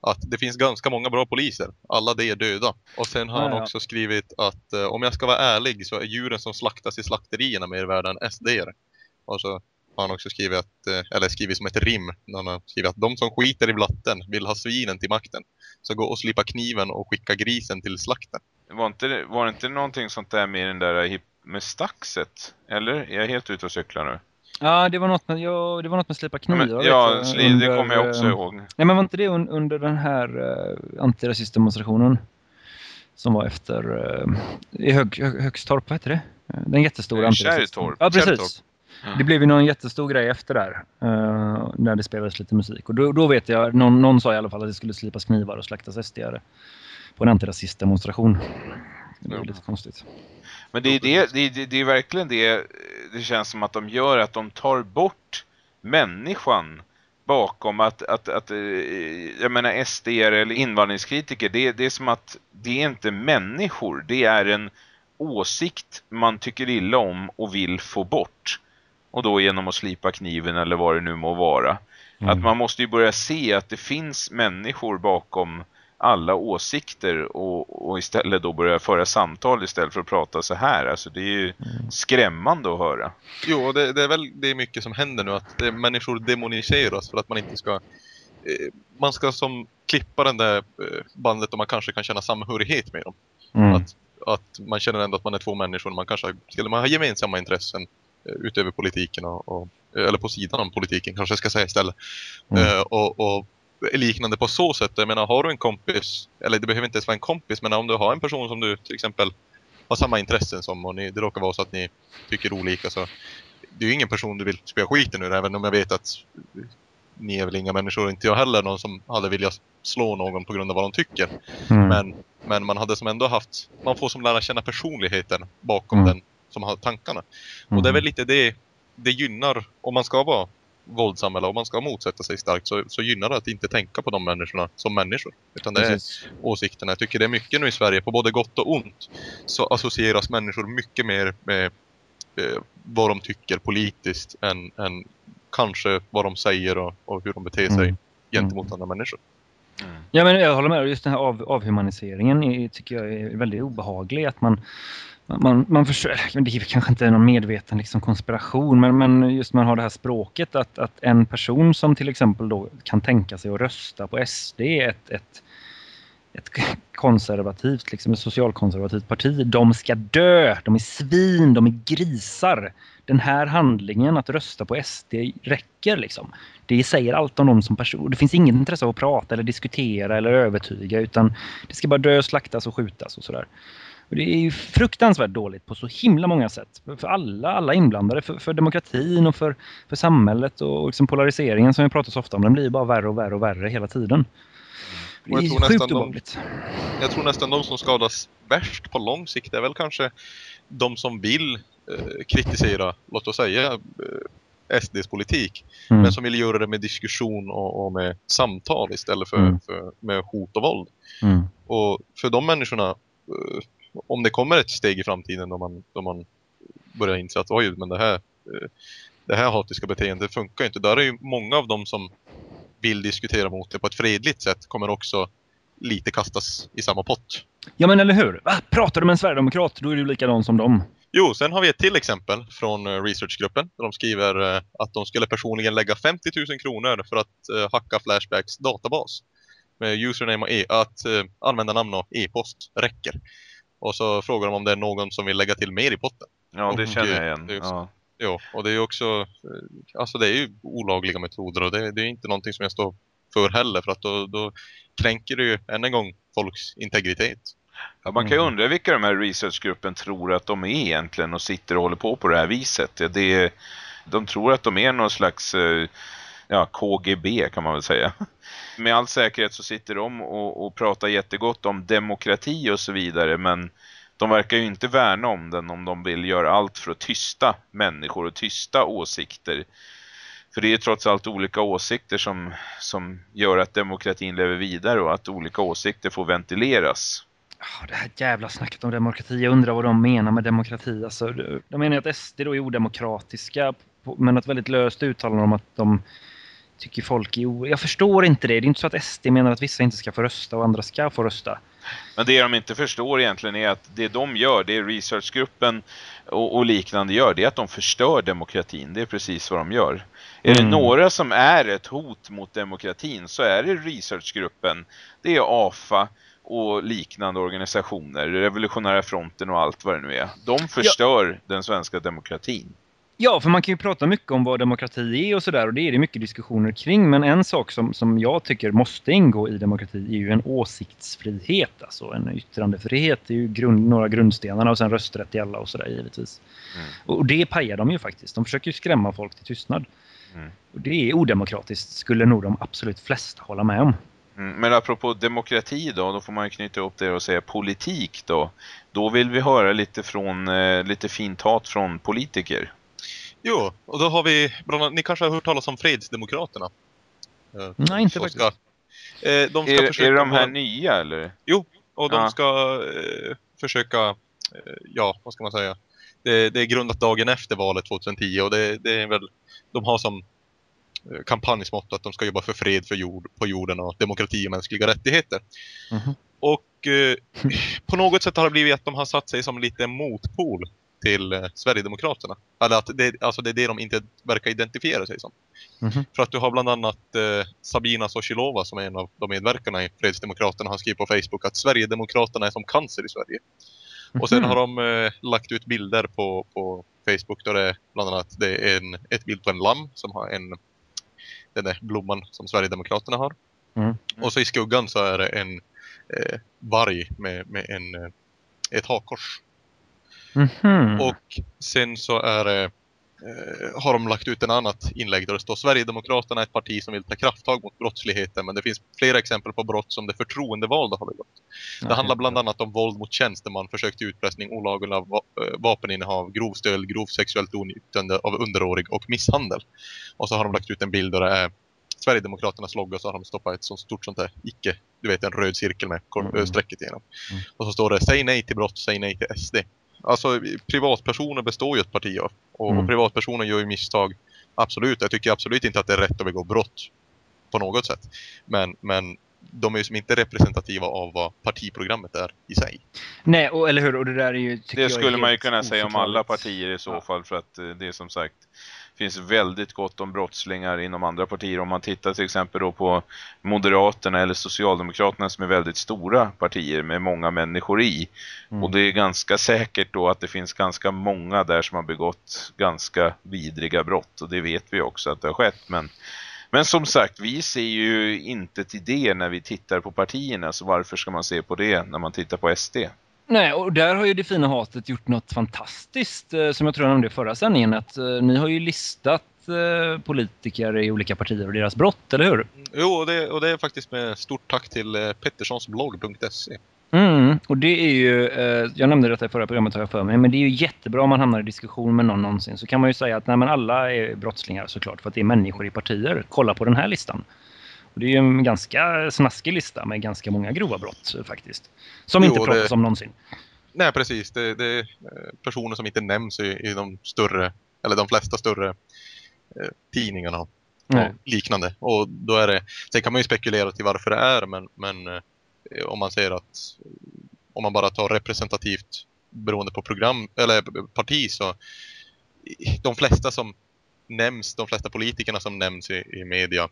att det finns ganska många bra poliser. Alla de är döda. Och sen har Ja, han ja. också skrivit att eh, om jag ska vara ärlig så är djuren som slaktas i slakterierna mer värda än sd. Och så har han också skrivit, att, eller skrivit som ett rim, när han har skrivit att de som skiter i blatten vill ha svinen till makten. Så gå och slipa kniven och skicka grisen till slakten. Var, inte, var det inte någonting sånt där med den där hip, med staxet? Eller? Jag är helt ute och cyklar nu. Ja, det var något med, ja, det var något med slipa Ja, knivar. men, ja jag, sli, det under, kommer jag också eh, ihåg. Nej, men var inte det un, under den här uh, antirasistdemonstrationen? Som var efter, uh, i Hög, Hög, Högstorp, vad heter det? Eh, Den jättestora Eh. Kärrtorp. Ja, precis. Ja. Det blev ju någon jättestor grej efter där. eh, när det spelades lite musik. Och då, då vet jag, någon, någon sa i alla fall att det skulle slipas knivar och slaktas sd På en antirasistdemonstration. Det var Ja. lite konstigt. Men det är, det, det, det, det är verkligen det det känns som att de gör, att de tar bort människan bakom att, att, att eh, jag menar SD eller invandringskritiker, det, det är som att det är inte människor, det är en åsikt man tycker illa om och vill få bort. Och då genom att slipa kniven eller vad det nu må vara. Mm. Att man måste ju börja se att det finns människor bakom alla åsikter och, och istället då börja föra samtal istället för att prata så här. Alltså det är ju skrämmande att höra. Jo, och det, det är väl det är mycket som händer nu att det, människor demoniseras för att man inte ska... Eh, man ska som klippa den där eh, bandet och man kanske kan känna samhörighet med dem. Mm. Att, att man känner ändå att man är två människor och man kanske skulle man ha gemensamma intressen eh, utöver politiken och, och, eller på sidan om politiken kanske jag ska säga istället. Mm. Eh, och, och liknande på så sätt. Jag menar, har du en kompis, eller det behöver inte ens vara en kompis, men om du har en person som du till exempel har samma intressen som och ni, det råkar vara så att ni tycker olika så det är ju ingen person du vill spela skiten ur även om jag vet att ni är väl inga människor, inte jag heller någon som hade velat slå någon på grund av vad de tycker. Mm. Men, men man hade som ändå haft, man får som lära känna personligheten bakom Mm. den som har tankarna. Och det är väl lite det, det gynnar, om man ska vara våldsam eller om man ska motsätta sig starkt så, så gynnar det att inte tänka på de människorna som människor. Utan det är Precis. åsikterna. Jag tycker det är mycket nu i Sverige, på både gott och ont, så associeras människor mycket mer med eh, vad de tycker politiskt än, än kanske vad de säger och, och hur de beter sig Mm. gentemot andra människor. Ja, men jag håller med. Just den här av, avhumaniseringen är, tycker jag är väldigt obehaglig. Att man, man, man försöker, det är kanske inte någon medveten liksom, konspiration, men, men just man har det här språket att, att en person som till exempel då kan tänka sig att rösta på SD, ett, ett, ett konservativt, liksom ett socialkonservativt parti, de ska dö, de är svin, de är grisar. Den här handlingen att rösta på SD räcker liksom. Det säger allt om dem som person. Det finns inget intresse av att prata eller diskutera eller övertyga utan det ska bara dö, slaktas och skjutas och sådär. Och det är ju fruktansvärt dåligt på så himla många sätt. För alla, alla inblandade, för, för demokratin och för, för samhället och liksom polariseringen som vi pratar så ofta om. Den blir ju bara värre och värre och värre hela tiden. Det jag är tror nästan sjukt obehagligt. Jag tror nästan de som skadas värst på lång sikt är väl kanske de som vill eh, kritisera, låt oss säga, eh, SDs politik. Mm. Men som vill göra det med diskussion och, och med samtal istället för, Mm. för med hot och våld. Mm. Och för de människorna, eh, om det kommer ett steg i framtiden då man, då man börjar inse att oj, men det här, eh, det här hatiska beteendet funkar inte. Där är ju många av dem som vill diskutera mot det på ett fredligt sätt kommer också lite kastas i samma pott. Ja men eller hur? Va? Pratar du med en sverigedemokrat då är du likadan som dem. Jo, sen har vi ett till exempel från eh, researchgruppen. Där de skriver eh, att de skulle personligen lägga 50 000 kronor för att hacka Flashbacks databas. Med username och e att användarnamn och e-post räcker. Och så frågar de om det är någon som vill lägga till mer i potten. Ja, det Och, känner jag igen. det Ja. Jo, och det är ju också, eh, alltså det är ju olagliga metoder och det, det är inte någonting som jag står för heller för att då, då kränker det ju än en gång folks integritet. Ja, man kan ju Mm. undra vilka de här researchgruppen tror att de är egentligen och sitter och håller på på det här viset. Det de tror att de är någon slags eh, ja, KGB kan man väl säga. Med all säkerhet så sitter de och, och pratar jättegott om demokrati och så vidare men de verkar ju inte värna om den om de vill göra allt för att tysta människor och tysta åsikter. För det är trots allt olika åsikter som, som gör att demokratin lever vidare och att olika åsikter får ventileras. Ah, det här jävla snacket om demokrati, jag undrar vad de menar med demokrati. Alltså, de menar att SD då är odemokratiska, men ett väldigt löst uttalande om att de tycker folk är o... Jag förstår inte det. Det är inte så att SD menar att vissa inte ska få rösta och andra ska få rösta. Men det de inte förstår egentligen är att det de gör, det researchgruppen och, och liknande gör, det är att de förstör demokratin. Det är precis vad de gör. Är det Mm. några som är ett hot mot demokratin så är det researchgruppen. Det är AFA och liknande organisationer, Revolutionära fronten och allt vad det nu är. De förstör den svenska demokratin. Ja, för man kan ju prata mycket om vad demokrati är och sådär och det är det mycket diskussioner kring. Men en sak som, som jag tycker måste ingå i demokrati är ju en åsiktsfrihet. Alltså en yttrandefrihet är ju grund, några grundstenarna och sen rösträtt till alla och sådär givetvis. Mm. Och, det pajar de ju faktiskt. De försöker ju skrämma folk till tystnad. Mm. Och det är odemokratiskt skulle nog de absolut flesta hålla med om. Mm, Men apropå demokrati då, då får man ju knyta upp det och säga politik då. Då vill vi höra lite från, eh, lite fint hat från politiker. Jo, och då har vi, ni kanske har hört talas om Fredsdemokraterna? Eh, Nej, inte faktiskt. Ska, eh, de ska Är, försöka är de här vara- nya eller? Och de Ja. ska eh, försöka, eh, ja vad ska man säga, det, det är grundat dagen efter valet 2010 och det, det är väl, de har som kampanjsmotto att de ska jobba för fred för jord, på jorden och demokrati och mänskliga rättigheter. Mhm. Och eh, på något sätt har det blivit att de har satt sig som lite motpol till eh, Sverigedemokraterna. Eller att det, alltså det är det de inte verkar identifiera sig som. Mhm. För att du har bland annat eh, Sabina Sochilova som är en av de medverkarna i Fredsdemokraterna har skrivit på Facebook att Sverigedemokraterna är som cancer i Sverige. Och sen Mhm. har de eh, lagt ut bilder på, på Facebook där det bland annat det är en, ett bild på en lamm som har en den där blomman som Sverigedemokraterna har. Mm. Och så i skuggan så är det en eh, varg med, med en, eh, ett hakkors. Mhm. Och sen så är det, eh, har de lagt ut en annat inlägg där det står Sverigedemokraterna är ett parti som vill ta krafttag mot brottsligheten men det finns flera exempel på brott som de förtroendevalda har begått. Det handlar bland annat om våld mot tjänsteman, försök till utpressning, olagliga eh, vapeninnehav, grov stöld, grovt sexuellt utnyttjande av underårig och misshandel. Och så har de lagt ut en bild där det är Sverigedemokraternas logga så har de stoppat ett sånt stort sånt där icke, du vet en röd cirkel med Mm. äh, strecket igenom. Mm. Och så står det säg nej till brott, säg nej till SD. Alltså privatpersoner består ju ett parti av. Och, Mm. och privatpersoner gör ju misstag. Absolut, jag tycker absolut inte att det är rätt att begå brott på något sätt. Men, men de är ju som inte representativa av vad partiprogrammet är i sig. Nej, och, eller hur? Och det där är ju... Det jag är skulle man ju kunna säga om alla partier i så Ja. fall för att eh, det är som sagt finns väldigt gott om brottslingar inom andra partier. Om man tittar till exempel då på Moderaterna eller Socialdemokraterna som är väldigt stora partier med många människor i. Mm. Och det är ganska säkert då att det finns ganska många där som har begått ganska vidriga brott. Och det vet vi också att det har skett. Men, men som sagt, vi ser ju inte till det när vi tittar på partierna. Så varför ska man se på det när man tittar på SD? Nej, och där har ju det fina hatet gjort något fantastiskt eh, som jag tror jag nämnde i förra sändningen. Att eh, ni har ju listat eh, politiker i olika partier och deras brott, eller hur? Jo, och det, och det är faktiskt med stort tack till petterssonsblogg.se. Mm, och det är ju, eh, jag nämnde detta i förra programmet har jag för mig, men det är ju jättebra om man hamnar i diskussion med någon någonsin. Så kan man ju säga att nej, alla är brottslingar såklart för att det är människor i partier. Kolla på den här listan. Det är ju en ganska snaskig lista med ganska många grova brott faktiskt. Som Jo, inte pratas det- om någonsin. Nej, precis. Det, det är eh, personer som inte nämns i, i de större, eller de flesta större eh, tidningarna och Nej. liknande. Och då är det, sen kan man ju spekulera till varför det är, men, men eh, om man säger att om man bara tar representativt beroende på program eller parti så de flesta som nämns, de flesta politikerna som nämns i, i media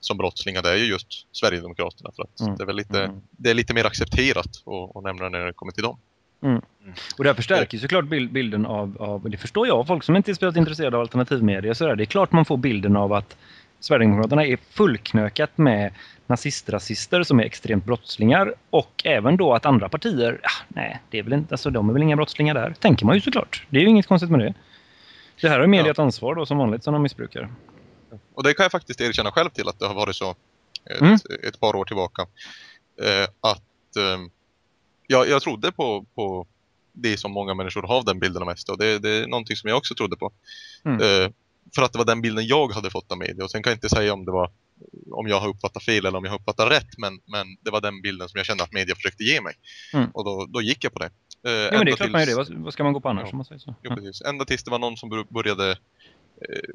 som brottslingar, det är ju just Sverigedemokraterna för att Mm. det är väl lite, Mm. det är lite mer accepterat att, att nämna när det kommer till dem. Och det här förstärker ju såklart bild, bilden av, av, det förstår jag, folk som inte är speciellt intresserade av alternativmedia. Så där. Det är klart man får bilden av att Sverigedemokraterna är fullknökat med nazistrasister som är extremt brottslingar och även då att andra partier, ja, nej, det är väl inte, alltså, de är väl inga brottslingar där, tänker man ju såklart. Det är ju inget konstigt med det. Det här har media ett ansvar då som vanligt som de missbrukar. Och det kan jag faktiskt erkänna själv till att det har varit så ett, Mm. ett par år tillbaka. Eh, att eh, jag, jag trodde på, på det som många människor har den bilden av SD och det, det är någonting som jag också trodde på. Mm. Eh, för att det var den bilden jag hade fått av media. Och sen kan jag inte säga om det var om jag har uppfattat fel eller om jag har uppfattat rätt. Men, men det var den bilden som jag kände att media försökte ge mig. Mm. Och då, då gick jag på det. Eh, Ja, men det är klart man gör det. Vad, ska man gå på annars? Ja. Om man säger så? Jo, precis. Ända tills det var någon som bör- började, eh,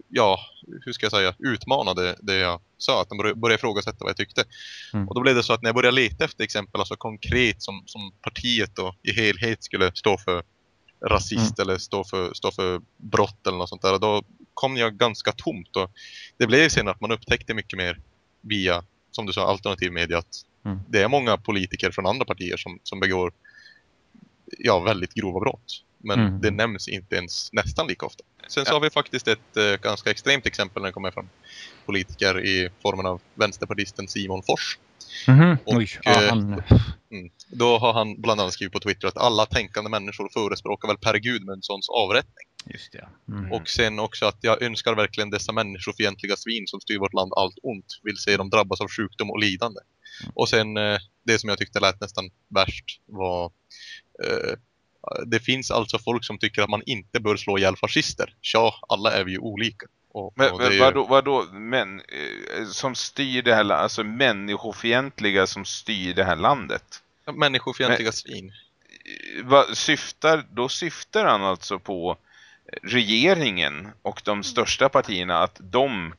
ja, hur ska jag säga, utmana det, jag sa. Att de började, ifrågasätta vad jag tyckte. Mm. Och då blev det så att när jag började leta efter exempel, alltså konkret som, som partiet då i helhet skulle stå för rasist eller stå för, stå för brott eller något sånt där. Då kom jag ganska tomt och det blev senare att man upptäckte mycket mer via, som du sa, alternativ media att Mm. det är många politiker från andra partier som, som begår ja, väldigt grova brott. Men Mm. det nämns inte ens nästan lika ofta. Sen så har vi faktiskt ett eh, ganska extremt exempel när det kommer från politiker i formen av vänsterpartisten Simon Fors. Mhm. Och, Oj, ja, eh, han... Då har han bland annat skrivit på Twitter att alla tänkande människor förespråkar väl Per Gudmundssons avrättning. Just det. Mm. Och sen också att jag önskar verkligen dessa människofientliga svin som styr vårt land allt ont. Vill se dem drabbas av sjukdom och lidande. Mm. Och sen eh, det som jag tyckte lät nästan värst var det finns alltså folk som tycker att man inte bör slå ihjäl fascister. Ja, alla är vi ju olika. Och, Men, och men ju- vadå, vadå men, eh, som styr det här alltså människofientliga som styr det här landet? Människofientliga svin. Eh, Vad syftar, då syftar han alltså på regeringen och de största partierna att de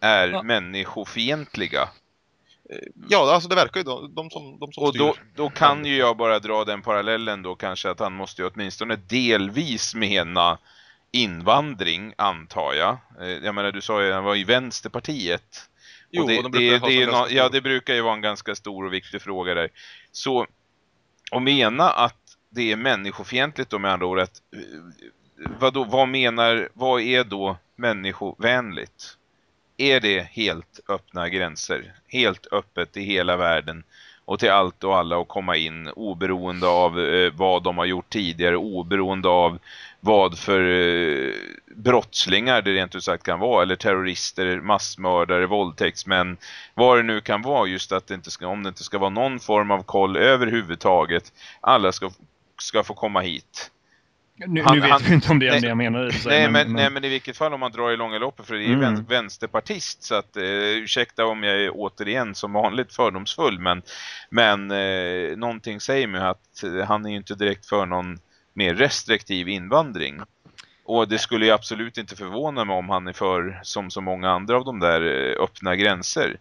är Ja. människofientliga. Ja, alltså det verkar ju de, de som, de som Och styr. då, då kan ju jag bara dra den parallellen då kanske att han måste ju åtminstone delvis mena invandring antar jag. Eh, Jag menar du sa ju att han var i Vänsterpartiet. Jo, och det, och de det, det, ganska ja, det brukar ju vara en ganska stor och viktig fråga där. Så att mena att det är människofientligt då med andra ord att, eh, vad, då, vad menar, vad är då människovänligt? Är det helt öppna gränser? Helt öppet i hela världen och till allt och alla att komma in oberoende av eh, vad de har gjort tidigare, oberoende av vad för eh, brottslingar det rent ut sagt kan vara, eller terrorister, massmördare, våldtäktsmän, vad det nu kan vara, just att det inte ska, om det inte ska vara någon form av koll överhuvudtaget, alla ska, ska få komma hit. Nu, han- nu vet han- vi inte om det är det jag menar sig, Nej men, nej men i vilket fall om man drar i långa loppet för det är ju Mm. vän, vänsterpartist så att eh, ursäkta om jag är återigen som vanligt fördomsfull men, men eh, någonting säger mig att eh, han är ju inte direkt för någon mer restriktiv invandring. Och det skulle ju absolut inte förvåna mig om han är för, som så många andra av de där eh, öppna gränser.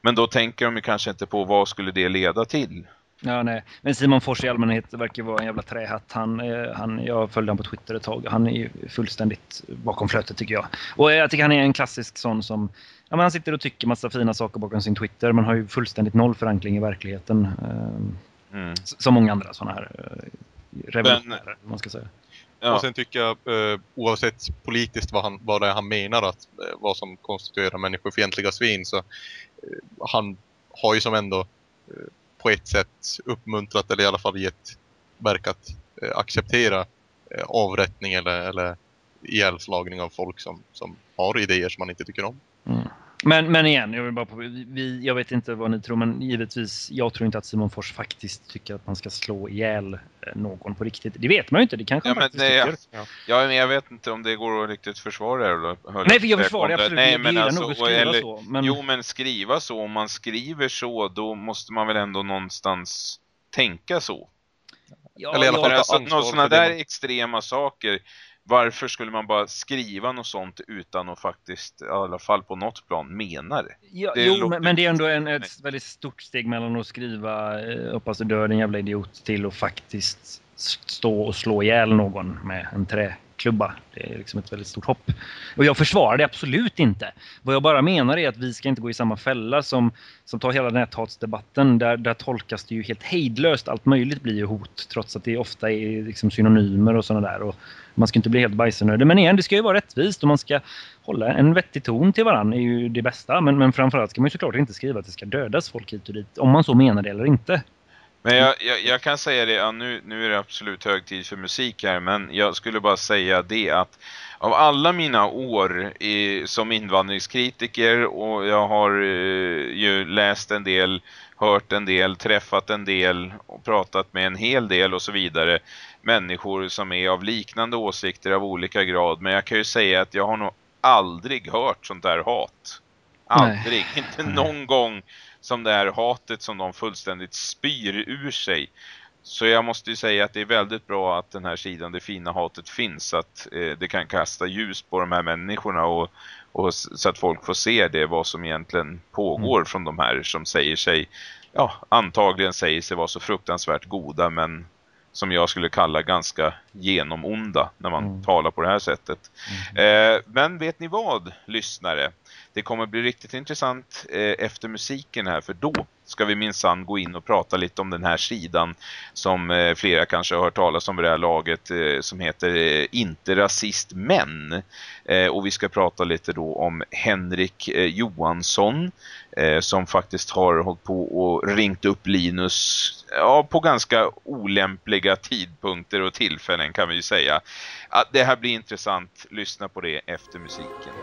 Men då tänker de ju kanske inte på vad skulle det leda till. Ja, nej. Men Simon Fors i allmänhet verkar vara en jävla trähatt. Han, eh, han, jag följde honom på Twitter ett tag. Han är ju fullständigt bakom flötet tycker jag. Och jag tycker han är en klassisk sån som... Ja, men han sitter och tycker massa fina saker bakom sin Twitter men har ju fullständigt noll förankring i verkligheten. Eh, Mm. som många andra såna här eh, revolutionärer, man ska säga. Ja. Och sen tycker jag, eh, oavsett politiskt vad, han, vad det är han menar att eh, vad som konstituerar människofientliga svin så eh, han har ju som ändå eh, på ett sätt uppmuntrat eller i alla fall gett verkat att acceptera eh, avrättning eller, eller ihjälslagning av folk som, som har idéer som man inte tycker om. Mm. Men, men igen, jag, vill bara på, vi, jag vet inte vad ni tror, men givetvis, jag tror inte att Simon Fors faktiskt tycker att man ska slå ihjäl eh, någon på riktigt. Det vet man ju inte, det kanske Ja, han faktiskt nej, tycker. ja, men jag vet inte om det går att riktigt försvara det. Nej, för jag försvarar det absolut. Nej, men gillar alltså, nog skriva eller, så. Men, Jo, men skriva så, om man skriver så, då måste man väl ändå någonstans tänka så. ja, eller i alla ja, fall ta alltså, sådana det där man- extrema saker, varför skulle man bara skriva något sånt utan att faktiskt, i alla fall på något plan, mena det? ja, det jo, men, men det är ändå en, ett väldigt stort steg mellan att skriva eh, hoppas du dör din jävla idiot till att faktiskt stå och slå ihjäl någon med en klubba. Det är liksom ett väldigt stort hopp. Och jag försvarar det absolut inte. Vad jag bara menar är att vi ska inte gå i samma fälla som, som tar hela näthatsdebatten. Där, där tolkas det ju helt hejdlöst. Allt möjligt blir ju hot trots att det ofta är liksom synonymer och sådana där. Och man ska inte bli helt bajsnödig. Men igen, det ska ju vara rättvist och man ska hålla en vettig ton till varandra är ju det bästa. Men, men framförallt ska man ju såklart inte skriva att det ska dödas folk hit och dit. Om man så menar det eller inte. Men jag, jag, jag kan säga det, ja, nu, nu är det absolut hög tid för musik här, men jag skulle bara säga det att av alla mina år i, som invandringskritiker och jag har eh, ju läst en del, hört en del, träffat en del och pratat med en hel del och så vidare människor som är av liknande åsikter av olika grad. Men jag kan ju säga att jag har nog aldrig hört sånt där hat. Aldrig. Inte Nej. någon gång som det här hatet som de fullständigt spyr ur sig. Så jag måste ju säga att det är väldigt bra att den här sidan, det fina hatet finns. Att eh, det kan kasta ljus på de här människorna och, och så att folk får se det, vad som egentligen pågår från de här som säger sig, ja antagligen säger sig vara så fruktansvärt goda men som jag skulle kalla ganska genomonda när man Mm. talar på det här sättet. Eh, men vet ni vad, lyssnare? Det kommer bli riktigt intressant eh, efter musiken här för då ska vi minsann gå in och prata lite om den här sidan som eh, flera kanske har hört talas om vid det här laget eh, som heter eh, Inte rasist men. Eh, och vi ska prata lite då om Henrik eh, Johansson eh, som faktiskt har hållit på och ringt upp Linus ja, på ganska olämpliga tidpunkter och tillfällen kan vi ju säga. Det här blir intressant. Lyssna på det efter musiken.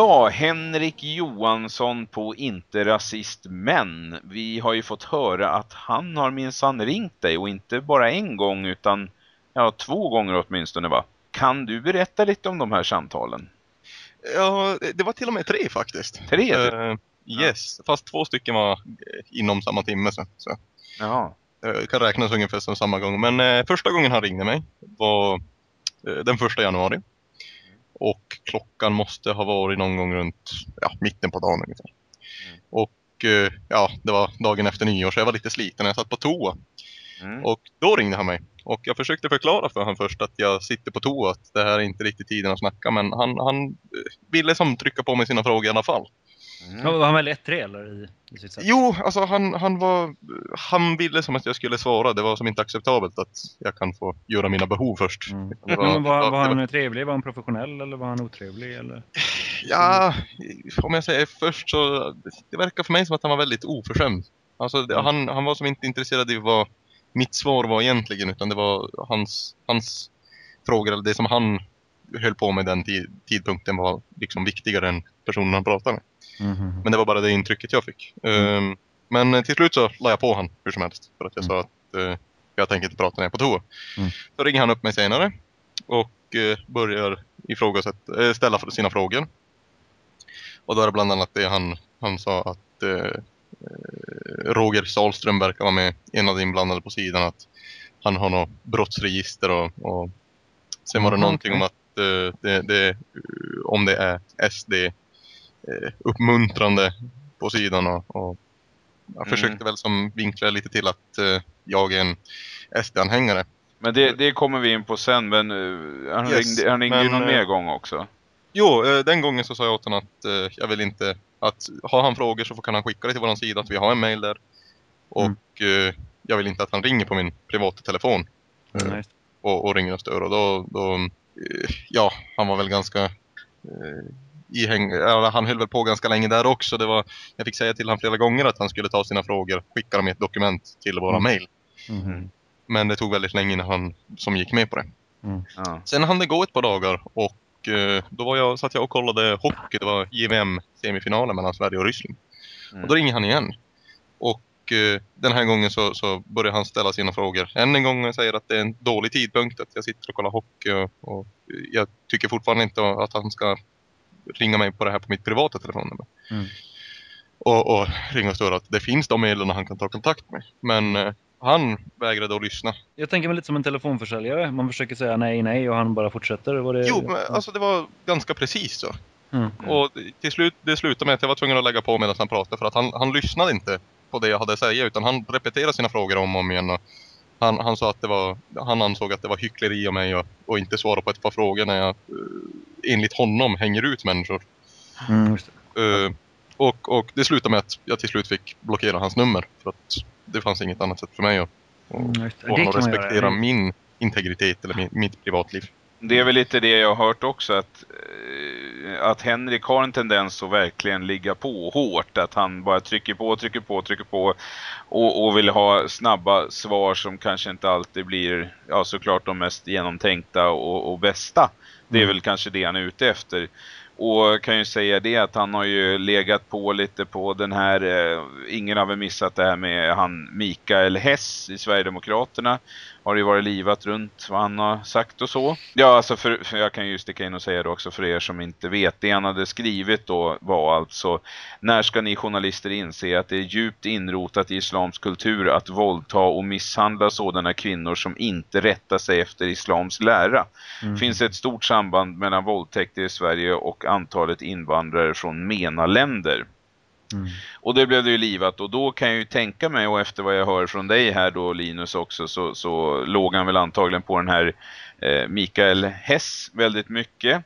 Ja, Henrik Johansson på Inte rasist men. Vi har ju fått höra att han har minsann ringt dig och inte bara en gång utan ja, två gånger åtminstone va? Kan du berätta lite om de här samtalen? Ja, det var till och med tre faktiskt. Tre? Eh, yes, fast två stycken var eh, inom samma timme. Så, så. Jaha. eh, kan räknas ungefär som samma gång. Men eh, första gången han ringde mig var den första januari. Och klockan måste ha varit någon gång runt ja, mitten på dagen ungefär. Mm. Och eh, ja, det var dagen efter nyår så jag var lite sliten. Jag satt på toa Mm. och då ringde han mig. Och jag försökte förklara för honom först att jag sitter på toa, att det här är inte riktigt tiden att snacka. Men han, han eh, ville som trycka på mig sina frågor i alla fall. Mm. Var han väldigt ettrig eller i, i sitt sätt? Jo, alltså han, han var... Han ville som att jag skulle svara. Det var som inte acceptabelt att jag kan få göra mina behov först. Mm. Var- var, var det han trevlig? Var han professionell eller var han otrevlig? Eller? Ja, om jag säger först så... Det verkar för mig som att han var väldigt oförskämd. Alltså, det, Mm. han, han var som inte intresserad i vad mitt svar var egentligen, utan det var hans, hans frågor, eller det som han höll på med den ti- tidpunkten var liksom viktigare än personen han pratade med. Mhm. Men det var bara det intrycket jag fick. Ehm, men till slut så la jag på han hur som helst. För att jag sa att eh, jag tänker inte prata när jag är på toa. Mm. Så ringer han upp mig senare. Och eh, börjar ifrågasätta, eh, ställa sina frågor. Och då är det bland annat det han, han sa att eh, Roger Sahlström verkar vara med en av de inblandade på sidan. Att han har något brottsregister och, och sen var det någonting om att eh, det, det, om det är SD eh, uppmuntrande på sidan och, och jag Mm. försökte väl som vinkla lite till att eh, jag är en SD-anhängare. Men det, det kommer vi in på sen, men eh, han Yes, ringde, han ringde ju men, någon eh, mer gång också. Jo, den gången så sa jag åt honom att jag vill inte att har han frågor så kan han skicka det till våran sida att vi har en mail där. Och Mm. jag vill inte att han ringer på min privata telefon Mm, och, och ringer och stör. Och då, då ja, han var väl ganska ihäng... Ja, han höll väl på ganska länge där också. Det var, jag fick säga till honom flera gånger att han skulle ta sina frågor, skicka dem i ett dokument till våra Mm. mail. Mhm. Men det tog väldigt länge innan han som gick med på det. Ja. Sen hann det gå ett par dagar och eh, då var jag, satt jag och kollade hockey. Det var JVM-semifinalen mellan Sverige och Ryssland. Mm. Och då ringer han igen. Och eh, den här gången så, så börjar han ställa sina frågor. Än en gång säger att det är en dålig tidpunkt att jag sitter och kollar hockey. Och, och jag tycker fortfarande inte att han ska ringa mig på det här på mitt privata telefonnummer. Mm. Och, och ringa och störa att det finns de medlen han kan ta kontakt med. Men eh, han vägrade att lyssna. Jag tänker mig lite som en telefonförsäljare. Man försöker säga nej, nej och han bara fortsätter. Var det... Jo, men alltså det var ganska precis så. Mm. Och till slut, det slutade med att jag var tvungen att lägga på medan han pratade för att han, han lyssnade inte på det jag hade att säga utan han repeterade sina frågor om och om igen. Och han, han sa att det var, han ansåg att det var hyckleri av mig och, och inte svara på ett par frågor när jag eh, enligt honom hänger ut människor. Mm. Eh, och, och det slutade med att jag till slut fick blockera hans nummer för att det fanns inget annat sätt för mig att, Mm, att respektera min integritet eller mitt privatliv. Det är väl lite det jag har hört också att, eh, att Henrik har en tendens att verkligen ligga på hårt. Att han bara trycker på, trycker på, trycker på och, och vill ha snabba svar som kanske inte alltid blir ja, såklart de mest genomtänkta och, och bästa. Det är Mm. väl kanske det han är ute efter. Och kan ju säga det att han har ju legat på lite på den här, eh, ingen har väl missat det här med han Mikael Hess i Sverigedemokraterna. Har ju varit livat runt vad han har sagt och så. Ja, alltså för, för jag kan ju sticka in och säga det också för er som inte vet. Det han hade skrivit då var alltså När ska ni journalister inse att det är djupt inrotat i islams kultur att våldta och misshandla sådana kvinnor som inte rättar sig efter islams lära? Mm. finns ett stort samband mellan våldtäkter i Sverige och antalet invandrare från MENA-länder. Mm. Och det blev det ju livat och då kan jag ju tänka mig och efter vad jag hör från dig här då Linus också så, så låg han väl antagligen på den här eh, Mikael Hess väldigt mycket.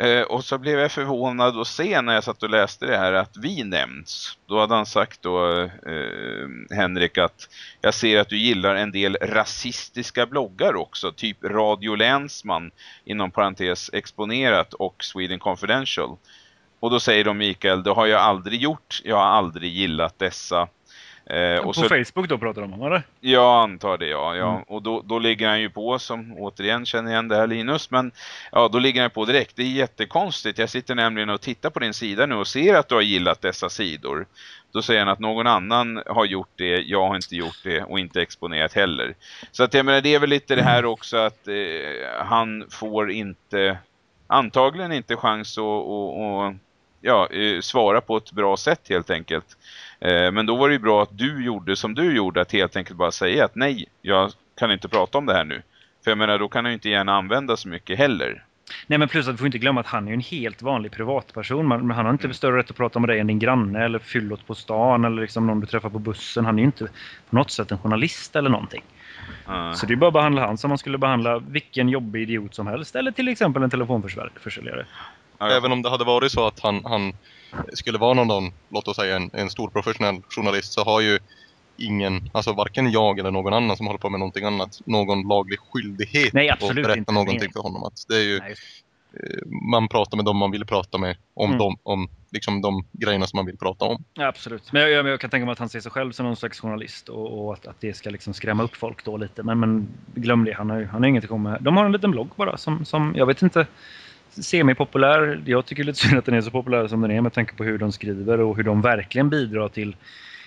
Eh, och så blev jag förvånad att se när jag satt och läste det här att vi nämns. Då hade han sagt då eh, Henrik att jag ser att du gillar en del rasistiska bloggar också, typ Radio Länsman inom parentes exponerat och Sweden Confidential. Och då säger de Mikael, det har jag aldrig gjort, jag har aldrig gillat dessa. Eh, På och så, Facebook då pratar de om, eller? jag antar det, ja. ja. Mm. Och då, då ligger han ju på, som återigen känner igen det här Linus, men ja, då ligger han på direkt. Det är jättekonstigt. Jag sitter nämligen och tittar på din sida nu och ser att du har gillat dessa sidor. Då säger han att någon annan har gjort det, jag har inte gjort det och inte exponerat heller. Så att jag menar, det är väl lite det här också att eh, han får inte, antagligen inte chans att ja, eh, svara på ett bra sätt helt enkelt. Eh, men då var det ju bra att du gjorde som du gjorde, att helt enkelt bara säga att nej, jag kan inte prata om det här nu. För jag menar, då kan han ju inte gärna använda så mycket heller. Nej men plus att vi får inte glömma att han är ju en helt vanlig privatperson. Man, men han har inte Mm. större rätt att prata med dig än din granne eller fyllot på stan eller liksom någon du träffar på bussen. Han är ju inte på något sätt en journalist eller någonting. Uh, Så det är bara att behandla han som man skulle behandla vilken jobbig idiot som helst. Eller till exempel en telefonförsäljare. Ja, Även om det hade varit så att han, han skulle vara någon, låt oss säga en, en stor professionell journalist så har ju ingen, alltså varken jag eller någon annan som håller på med någonting annat, någon laglig skyldighet Nej, att berätta inte. någonting för honom. Att det är ju, Nej, eh, man pratar med dem man vill prata med om, Mm. dem, om liksom de grejerna som man vill prata om. Ja, absolut. Men jag, jag, kan tänka mig att han ser sig själv som någon slags journalist och, och att, att det ska liksom skrämma upp folk då lite. Men, men glöm det, han har, han har inget att komma med. De har en liten blogg bara som, som jag vet inte, semipopulär. Jag tycker lite synd att den är så populär som den är med tanke på hur de skriver och hur de verkligen bidrar till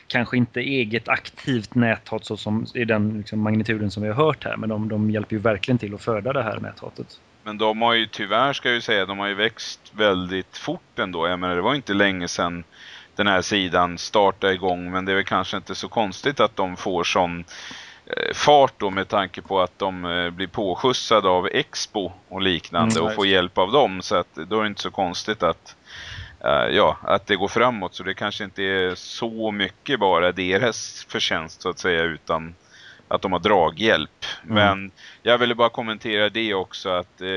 kanske inte eget aktivt näthat så som i den liksom, magnituden som vi har hört här. Men de, de hjälper ju verkligen till att föda det här näthatet. Men de har ju tyvärr ska jag ju säga, de har ju växt väldigt fort ändå. Jag menar det var inte länge sedan den här sidan startade igång men det är väl kanske inte så konstigt att de får sån fart då med tanke på att de eh, blir påskjutsade av Expo och liknande Mm, och får hjälp av dem. Så att då är det inte så konstigt att eh, ja, att det går framåt. Så det kanske inte är så mycket bara deras förtjänst så att säga utan att de har draghjälp. Mm. Men jag ville bara kommentera det också att, eh,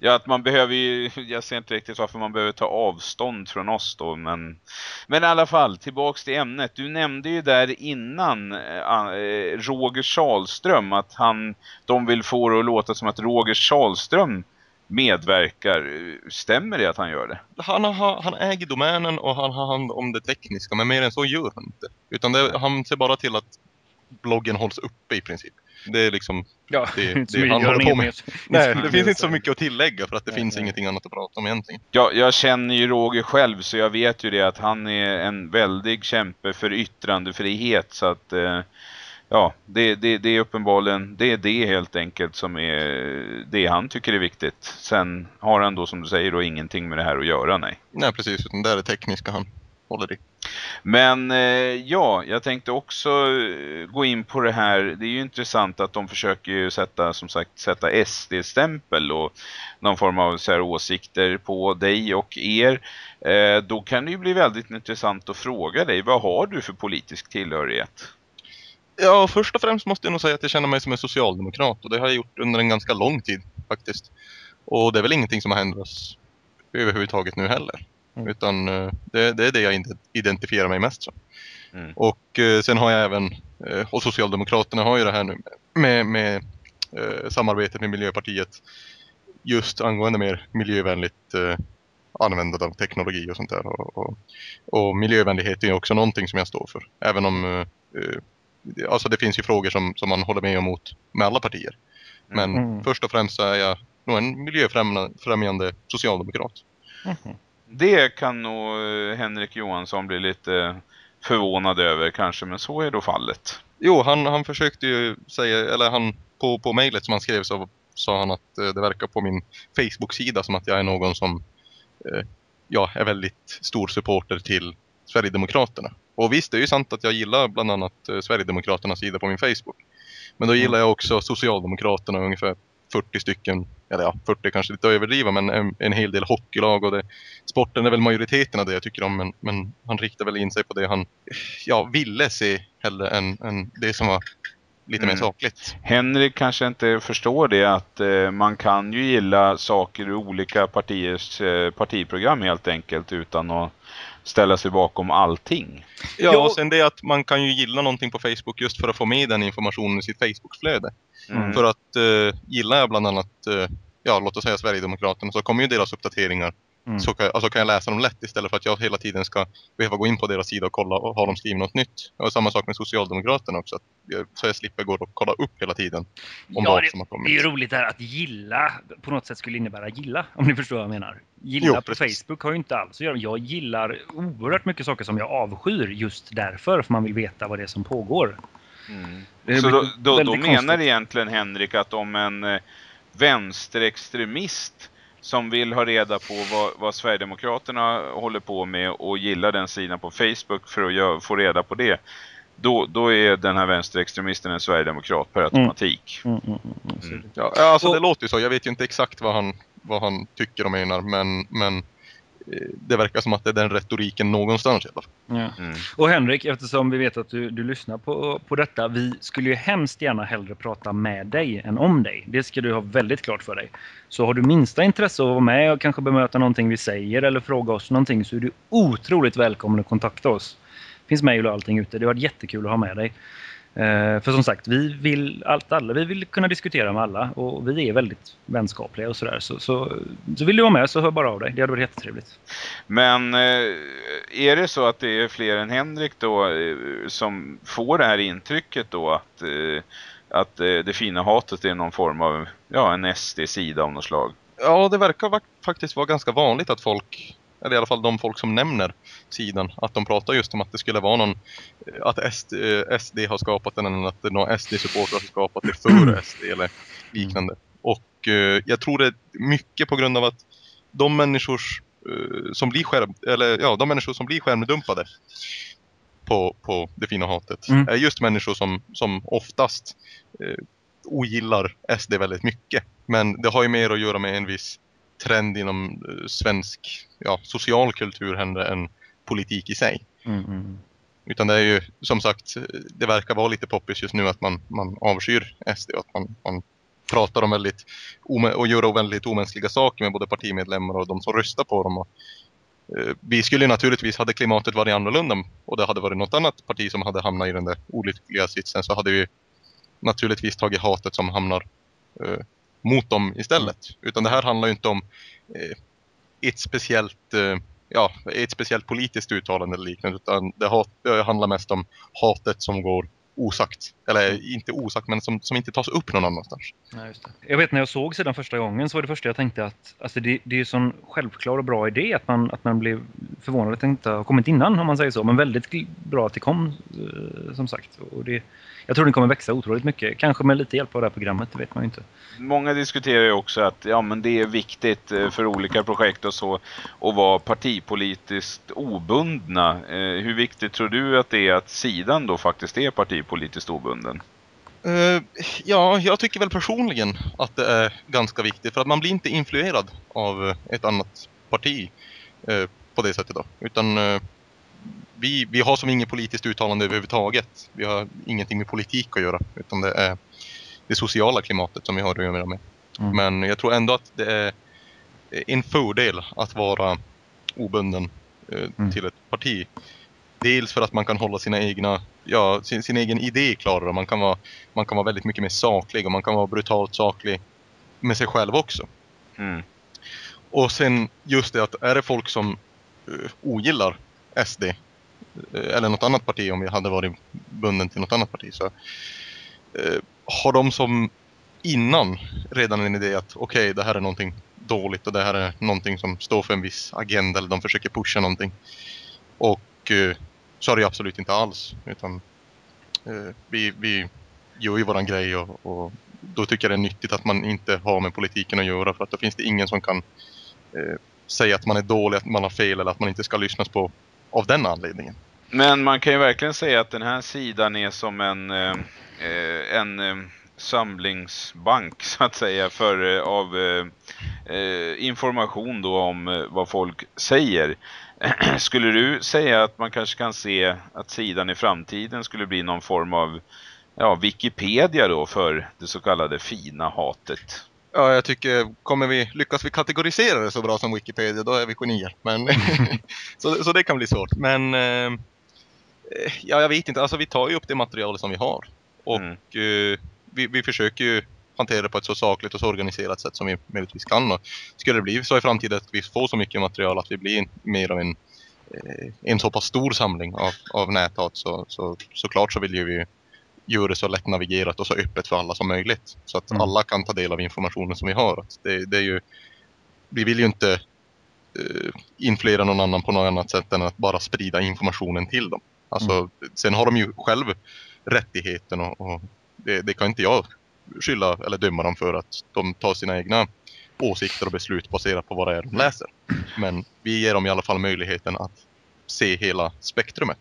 ja, att man behöver ju, jag ser inte riktigt varför man behöver ta avstånd från oss då men, men i alla fall tillbaks till ämnet. Du nämnde ju där innan eh, eh, Roger Salström att han, de vill få det att låta som att Roger Salström medverkar. Stämmer det att han gör det? Han, har, han äger domänen och han har hand om det tekniska, men mer än så gör han inte. Utan det, han ser bara till att bloggen hålls uppe i princip. Det är liksom, Ja, Det- det han håller inget på med. nej, det finns inte så mycket att tillägga för att det Nej, finns nej. ingenting annat att prata om egentligen. Jag, jag känner ju Roger själv så jag vet ju det att han är en väldig kämpe för yttrandefrihet så att eh, ja, det, det, det är uppenbarligen det är det helt enkelt som är det han tycker är viktigt. Sen har han då som du säger då ingenting med det här att göra, nej. Nej, precis. Utan det är det tekniska han håller i. Men eh, ja, jag tänkte också eh, gå in på det här. Det är ju intressant att de försöker ju sätta, som sagt, sätta SD-stämpel och någon form av så här, åsikter på dig och er. Eh, då kan det ju bli väldigt intressant att fråga dig, vad har du för politisk tillhörighet? Ja, först och främst måste jag nog säga att jag känner mig som en socialdemokrat och det har jag gjort under en ganska lång tid faktiskt. Och det är väl ingenting som har ändrats överhuvudtaget nu heller. Mm. Utan eh, det, det är det jag inte identifierar mig mest som. Mm. Och eh, sen har jag även, eh, och Socialdemokraterna har ju det här nu med, med samarbetet med Miljöpartiet just angående mer miljövänligt eh, användande av teknologi och sånt där. Och, och, och miljövänlighet är också någonting som jag står för. Även om eh, alltså det finns ju frågor som, som man håller med om mot med alla partier. Men Mm. först och främst är jag nog en miljöfrämjande socialdemokrat. Mhm. Det kan nog eh, Henrik Johansson bli lite förvånad över kanske, men så är då fallet. Jo, han, han försökte ju säga, eller han på, på mejlet som han skrev så sa han att eh, det verkar på min Facebook-sida som att jag är någon som eh, ja, är väldigt stor supporter till Sverigedemokraterna. Och visst, det är ju sant att jag gillar bland annat eh, Sverigedemokraternas sida på min Facebook. Men då gillar jag också Socialdemokraterna ungefär 40 stycken, eller ja, 40 kanske lite överdriva, men en, en hel del hockeylag och det, sporten är väl majoriteten av det jag tycker om, men, men han riktar väl in sig på det han ja, ville se hellre än, än det som var lite Mm. mer sakligt. Henrik kanske inte förstår det att eh, man kan ju gilla saker ur olika partiers eh, partiprogram helt enkelt utan att ställa sig bakom allting. Ja, och sen det att man kan ju gilla någonting på Facebook just för att få med den informationen i sitt Facebook-flöde. Mm. För att eh, gillar jag bland annat, eh, ja låt oss säga Sverigedemokraterna, så kommer ju deras uppdateringar. Mm. Så kan, alltså kan jag läsa dem lätt istället för att jag hela tiden ska behöva gå in på deras sida och kolla och har de skrivit något nytt. Och samma sak med Socialdemokraterna också, att jag, så jag slipper gå och kolla upp hela tiden om Ja, vad det, som har det är ju kommit. roligt här att gilla på något sätt skulle innebära gilla, om ni förstår vad jag menar. Gilla Jo, på precis. Facebook har ju inte alls att göra. Jag gillar oerhört mycket saker som jag avskyr just därför, för man vill veta vad det är som pågår. Mm. Det Så då, då, då menar egentligen Henrik att om en eh, vänsterextremist som vill ha reda på vad, vad Sverigedemokraterna håller på med och gillar den sidan på Facebook för att gö- få reda på det. Då, då är den här vänsterextremisten en Sverigedemokrat per automatik. Mm, mm, mm, mm. Så Mm. det- Ja, alltså Och- det låter ju så. Jag vet ju inte exakt vad han, vad han tycker och menar, men, men eh, det verkar som att det är den retoriken någonstans i alla fall. Ja. Mm. Och Henrik, eftersom vi vet att du, du lyssnar på, på detta, vi skulle ju hemskt gärna hellre prata med dig än om dig. Det ska du ha väldigt klart för dig. Så har du minsta intresse av att vara med och kanske bemöta någonting vi säger eller fråga oss någonting så är du otroligt välkommen att kontakta oss. finns mejl och allting ute. Det har varit jättekul att ha med dig. Eh, för som sagt, vi vill allt alla. Vi vill kunna diskutera med alla och vi är väldigt vänskapliga och sådär. Så, så, så vill du vara med så hör bara av dig. Det hade varit jättetrevligt. Men eh, är det så att det är fler än Henrik då eh, som får det här intrycket då att, att det fina hatet är någon form av ja, en SD-sida av något slag? Ja, det verkar faktiskt vara ganska vanligt att folk, eller i alla fall de folk som nämner sidan, att de pratar just om att det skulle vara någon, att SD, eh, SD har skapat den eller att någon SD-supporter har skapat det för SD eller liknande. Och eh, jag tror det är mycket på grund av att de människor eh, som blir skärm, eller ja, de människor som blir skärmdumpade på, på det fina hatet Mm. är just människor som, som oftast eh, ogillar SD väldigt mycket. Men det har ju mer att göra med en viss trend inom eh, svensk ja, social kultur hellre än politik i sig. Mm, mm. Utan det är ju som sagt, det verkar vara lite poppis just nu att man, man avskyr SD och att man, man pratar om väldigt och gör väldigt omänskliga saker med både partimedlemmar och de som röstar på dem. Och, eh, vi skulle naturligtvis, hade klimatet varit annorlunda och det hade varit något annat parti som hade hamnat i den där olyckliga sitsen så hade vi naturligtvis tagit hatet som hamnar eh, mot dem istället. Utan det här handlar ju inte om eh, ett speciellt eh, ja, ett speciellt politiskt uttalande eller liknande utan det, hat, det handlar mest om hatet som går osagt. Eller inte osagt men som, som inte tas upp någon annanstans. Ja, just det. Jag vet när jag såg sidan första gången så var det första jag tänkte att alltså det, det är en sån självklar och bra idé att man, att man blev förvånad att det inte har kommit innan om man säger så. Men väldigt bra att det kom eh, som sagt. Och det, jag tror den kommer växa otroligt mycket. Kanske med lite hjälp av det här programmet, det vet man ju inte. Många diskuterar ju också att ja, men det är viktigt eh, för olika projekt och så att vara partipolitiskt obundna. Eh, hur viktigt tror du att det är att sidan då faktiskt är partipolitiskt obunden? Eh, ja, jag tycker väl personligen att det är ganska viktigt för att man blir inte influerad av ett annat parti eh, på det sättet då. Utan eh, vi, vi har som inget politiskt uttalande överhuvudtaget. Vi har ingenting med politik att göra utan det är det sociala klimatet som vi har att göra med. Mm. Men jag tror ändå att det är en fördel att vara obunden Mm. till ett parti. Dels för att man kan hålla sina egna, ja, sin, sin egen idé klar och man kan, vara, man kan vara väldigt mycket mer saklig och man kan vara brutalt saklig med sig själv också. Mm. Och sen just det att är det folk som uh, ogillar SD eh, eller något annat parti om vi hade varit bunden till något annat parti så eh, har de som innan redan en idé att okej det här är någonting dåligt och det här är någonting som står för en viss agenda eller de försöker pusha någonting. Och eh, så är det absolut inte alls utan eh, vi, vi gör ju våran grej och, och då tycker jag det är nyttigt att man inte har med politiken att göra för att då finns det ingen som kan eh, säga att man är dålig, att man har fel eller att man inte ska lyssnas på av den anledningen. Men man kan ju verkligen säga att den här sidan är som en, eh, en eh, samlingsbank så att säga för, eh, av eh, eh, information då om eh, vad folk säger. skulle du säga att man kanske kan se att sidan i framtiden skulle bli någon form av ja, Wikipedia då för det så kallade fina hatet? Ja, jag tycker, kommer vi, lyckas vi kategorisera det så bra som Wikipedia, då är vi genier. Men, så, så det kan bli svårt. Men, eh, ja, jag vet inte. Alltså, vi tar ju upp det material som vi har. Och Mm. eh, vi, vi försöker ju hantera det på ett så sakligt och så organiserat sätt som vi möjligtvis kan. Och skulle det bli så i framtiden att vi får så mycket material att vi blir mer av en, eh, en så pass stor samling av, av näthat så, så såklart så vill ju vi göra det så lätt navigerat och så öppet för alla som möjligt. Så att Mm. alla kan ta del av informationen som vi har. Det, det är ju, vi vill ju inte eh, influera någon annan på något annat sätt än att bara sprida informationen till dem. Alltså, Sen har de ju själv rättigheten och, och det, det kan inte jag skylla eller döma dem för att de tar sina egna åsikter och beslut baserat på vad det är de läser. Men vi ger dem i alla fall möjligheten att se hela spektrumet.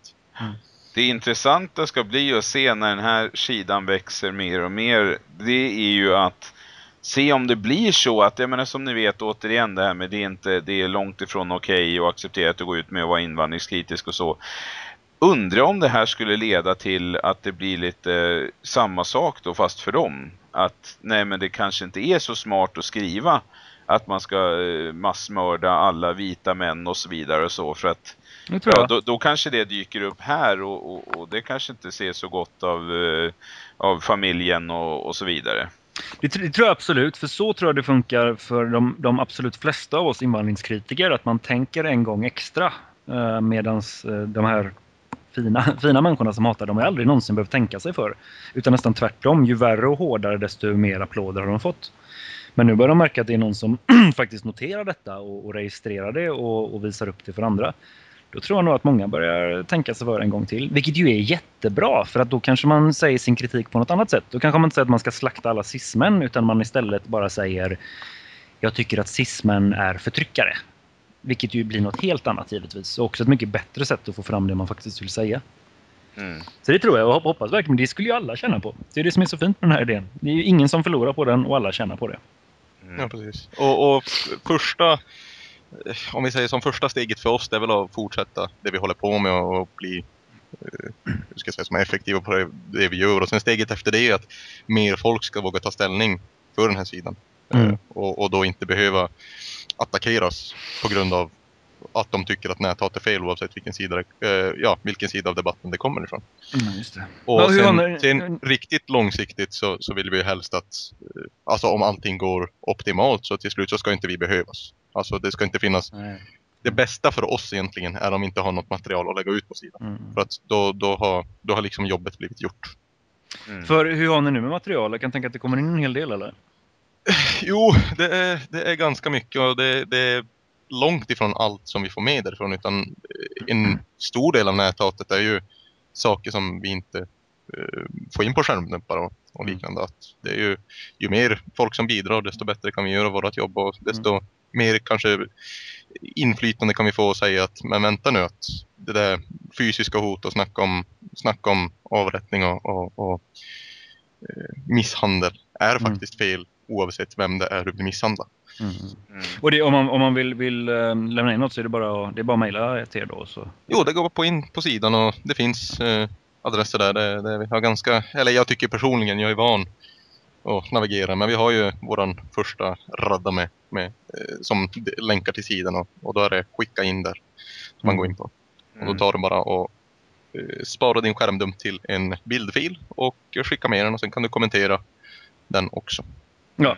Det intressanta ska bli att se när den här sidan växer mer och mer. Det är ju att se om det blir så att, jag menar som ni vet återigen det här med det är inte, det är långt ifrån okej okay och accepterat att gå ut med att vara invandringskritisk och så. Undrar om det här skulle leda till att det blir lite eh, samma sak då fast för dem. Att nej men det kanske inte är så smart att skriva att man ska eh, massmörda alla vita män och så vidare och så för att ja, då, då, kanske det dyker upp här och, och, och, det kanske inte ser så gott av, uh, av familjen och, och så vidare. Det, det, tror jag absolut, för så tror jag det funkar för de, de absolut flesta av oss invandringskritiker att man tänker en gång extra uh, medan de här fina, fina människorna som hatar dem har aldrig någonsin behövt tänka sig för. Utan nästan tvärtom, ju värre och hårdare desto mer applåder har de fått. Men nu börjar de märka att det är någon som faktiskt noterar detta och, och registrerar det och, och, visar upp det för andra. Då tror jag nog att många börjar tänka sig för en gång till. Vilket ju är jättebra för att då kanske man säger sin kritik på något annat sätt. Då kanske man inte säger att man ska slakta alla cismen utan man istället bara säger jag tycker att cismen är förtryckare. Vilket ju blir något helt annat givetvis. Och också ett mycket bättre sätt att få fram det man faktiskt vill säga. Mm. Så det tror jag och hoppas verkligen. Det skulle ju alla tjäna på. Det är det som är så fint med den här idén. Det är ju ingen som förlorar på den och alla tjänar på det. Mm. Ja, precis. Och, och, första, om vi säger som första steget för oss, det är väl att fortsätta det vi håller på med och bli eh, hur ska jag säga, som är effektiva på det, det, vi gör. Och sen steget efter det är att mer folk ska våga ta ställning för den här sidan. Mm. Eh, och, och då inte behöva attackeras på grund av att de tycker att näthat är fel oavsett vilken sida, eh, ja, vilken sida av debatten det kommer ifrån. Mm, just det. Och sen, man... sen, riktigt långsiktigt så, så vill vi helst att, eh, alltså om allting går optimalt så till slut så ska inte vi behövas. Alltså det ska inte finnas, Nej. det bästa för oss egentligen är om vi inte har något material att lägga ut på sidan. Mm. För att då, då, har, då har liksom jobbet blivit gjort. Mm. För hur har ni nu med material? Jag kan tänka att det kommer in en hel del eller? Jo, det är, det är ganska mycket och det, det är långt ifrån allt som vi får med därifrån utan eh, en stor del av näthatet är ju saker som vi inte uh, får in på skärmdumpar och, och mm. liknande. Att det är ju, ju mer folk som bidrar desto bättre kan vi göra vårt jobb och desto mm. mer kanske inflytande kan vi få att säga att men vänta nu att det där fysiska hot och snacka om, snacka om avrättning och, och, och uh, misshandel är mm. faktiskt fel oavsett vem det är du blir misshandlad. Mm. Mm. Och det, om, man, om man vill, vill um, lämna in något så är det bara, det är bara att mejla till er då? Så. Jo, det går på in på sidan och det finns eh, adresser där. Det, det, vi har ganska, eller jag tycker personligen, jag är van att navigera. Men vi har ju våran första radda med, med eh, som länkar till sidan och, och då är det skicka in där. Som man går in på. Och då tar du bara och eh, spara din skärmdump till en bildfil och skicka med den och sen kan du kommentera den också. Ja.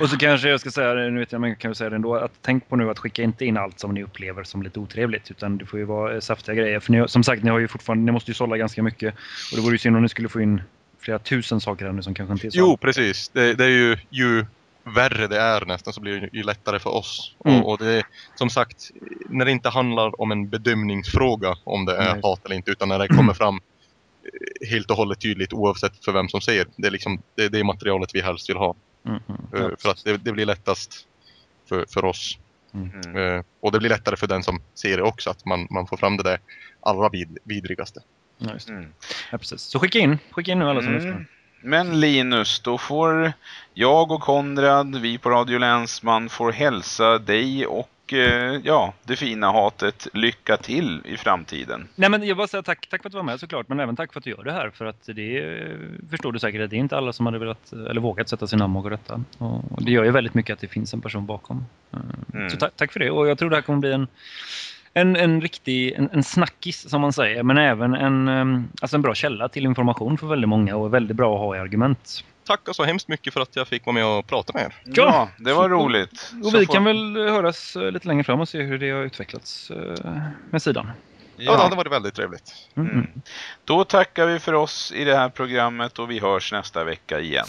Och så kanske jag ska säga, nu vet jag men kan säga det ändå, att tänk på nu att skicka inte in allt som ni upplever som lite otrevligt utan det får ju vara saftiga grejer. För ni, som sagt, ni har ju fortfarande, ni måste ju sålla ganska mycket och det vore ju synd om ni skulle få in flera tusen saker här nu som kanske inte är så. Jo, precis. Det, det är ju, ju värre det är nästan så blir det ju lättare för oss. Mm. Och, och, det som sagt, när det inte handlar om en bedömningsfråga om det är Nej. hat eller inte utan när det kommer fram helt och hållet tydligt oavsett för vem som säger. Det är liksom det, det är materialet vi helst vill ha. Mm, mm, för att det, det, blir lättast för, för oss. Mm. Uh, och det blir lättare för den som ser det också, att man, man får fram det där allra vid, vidrigaste. Ja, mm. ja, precis. Så skicka in, skicka in nu alla som mm. lyssnar. Men Linus, då får jag och Konrad, vi på Radio Länsman, får hälsa dig och Eh, ja, det fina hatet lycka till i framtiden. Nej men jag bara säga tack, tack för att du var med såklart, men även tack för att du gör det här. För att det förstår du säkert att det är inte alla som hade velat eller vågat sätta sin namn bakom detta. Och det gör ju väldigt mycket att det finns en person bakom. Eh, mm. Så tack för det och jag tror det här kommer bli en en, en riktig en, en snackis som man säger, men även en, eh, alltså en bra källa till information för väldigt många och väldigt bra att ha i argument tackar så hemskt mycket för att jag fick vara med och prata med er. Ja, det var roligt. Och, vi får... kan väl höras eh, lite längre fram och se hur det har utvecklats eh, med sidan. Ja, ja det var väldigt trevligt. Mm. Mm. Då tackar vi för oss i det här programmet och vi hörs nästa vecka igen.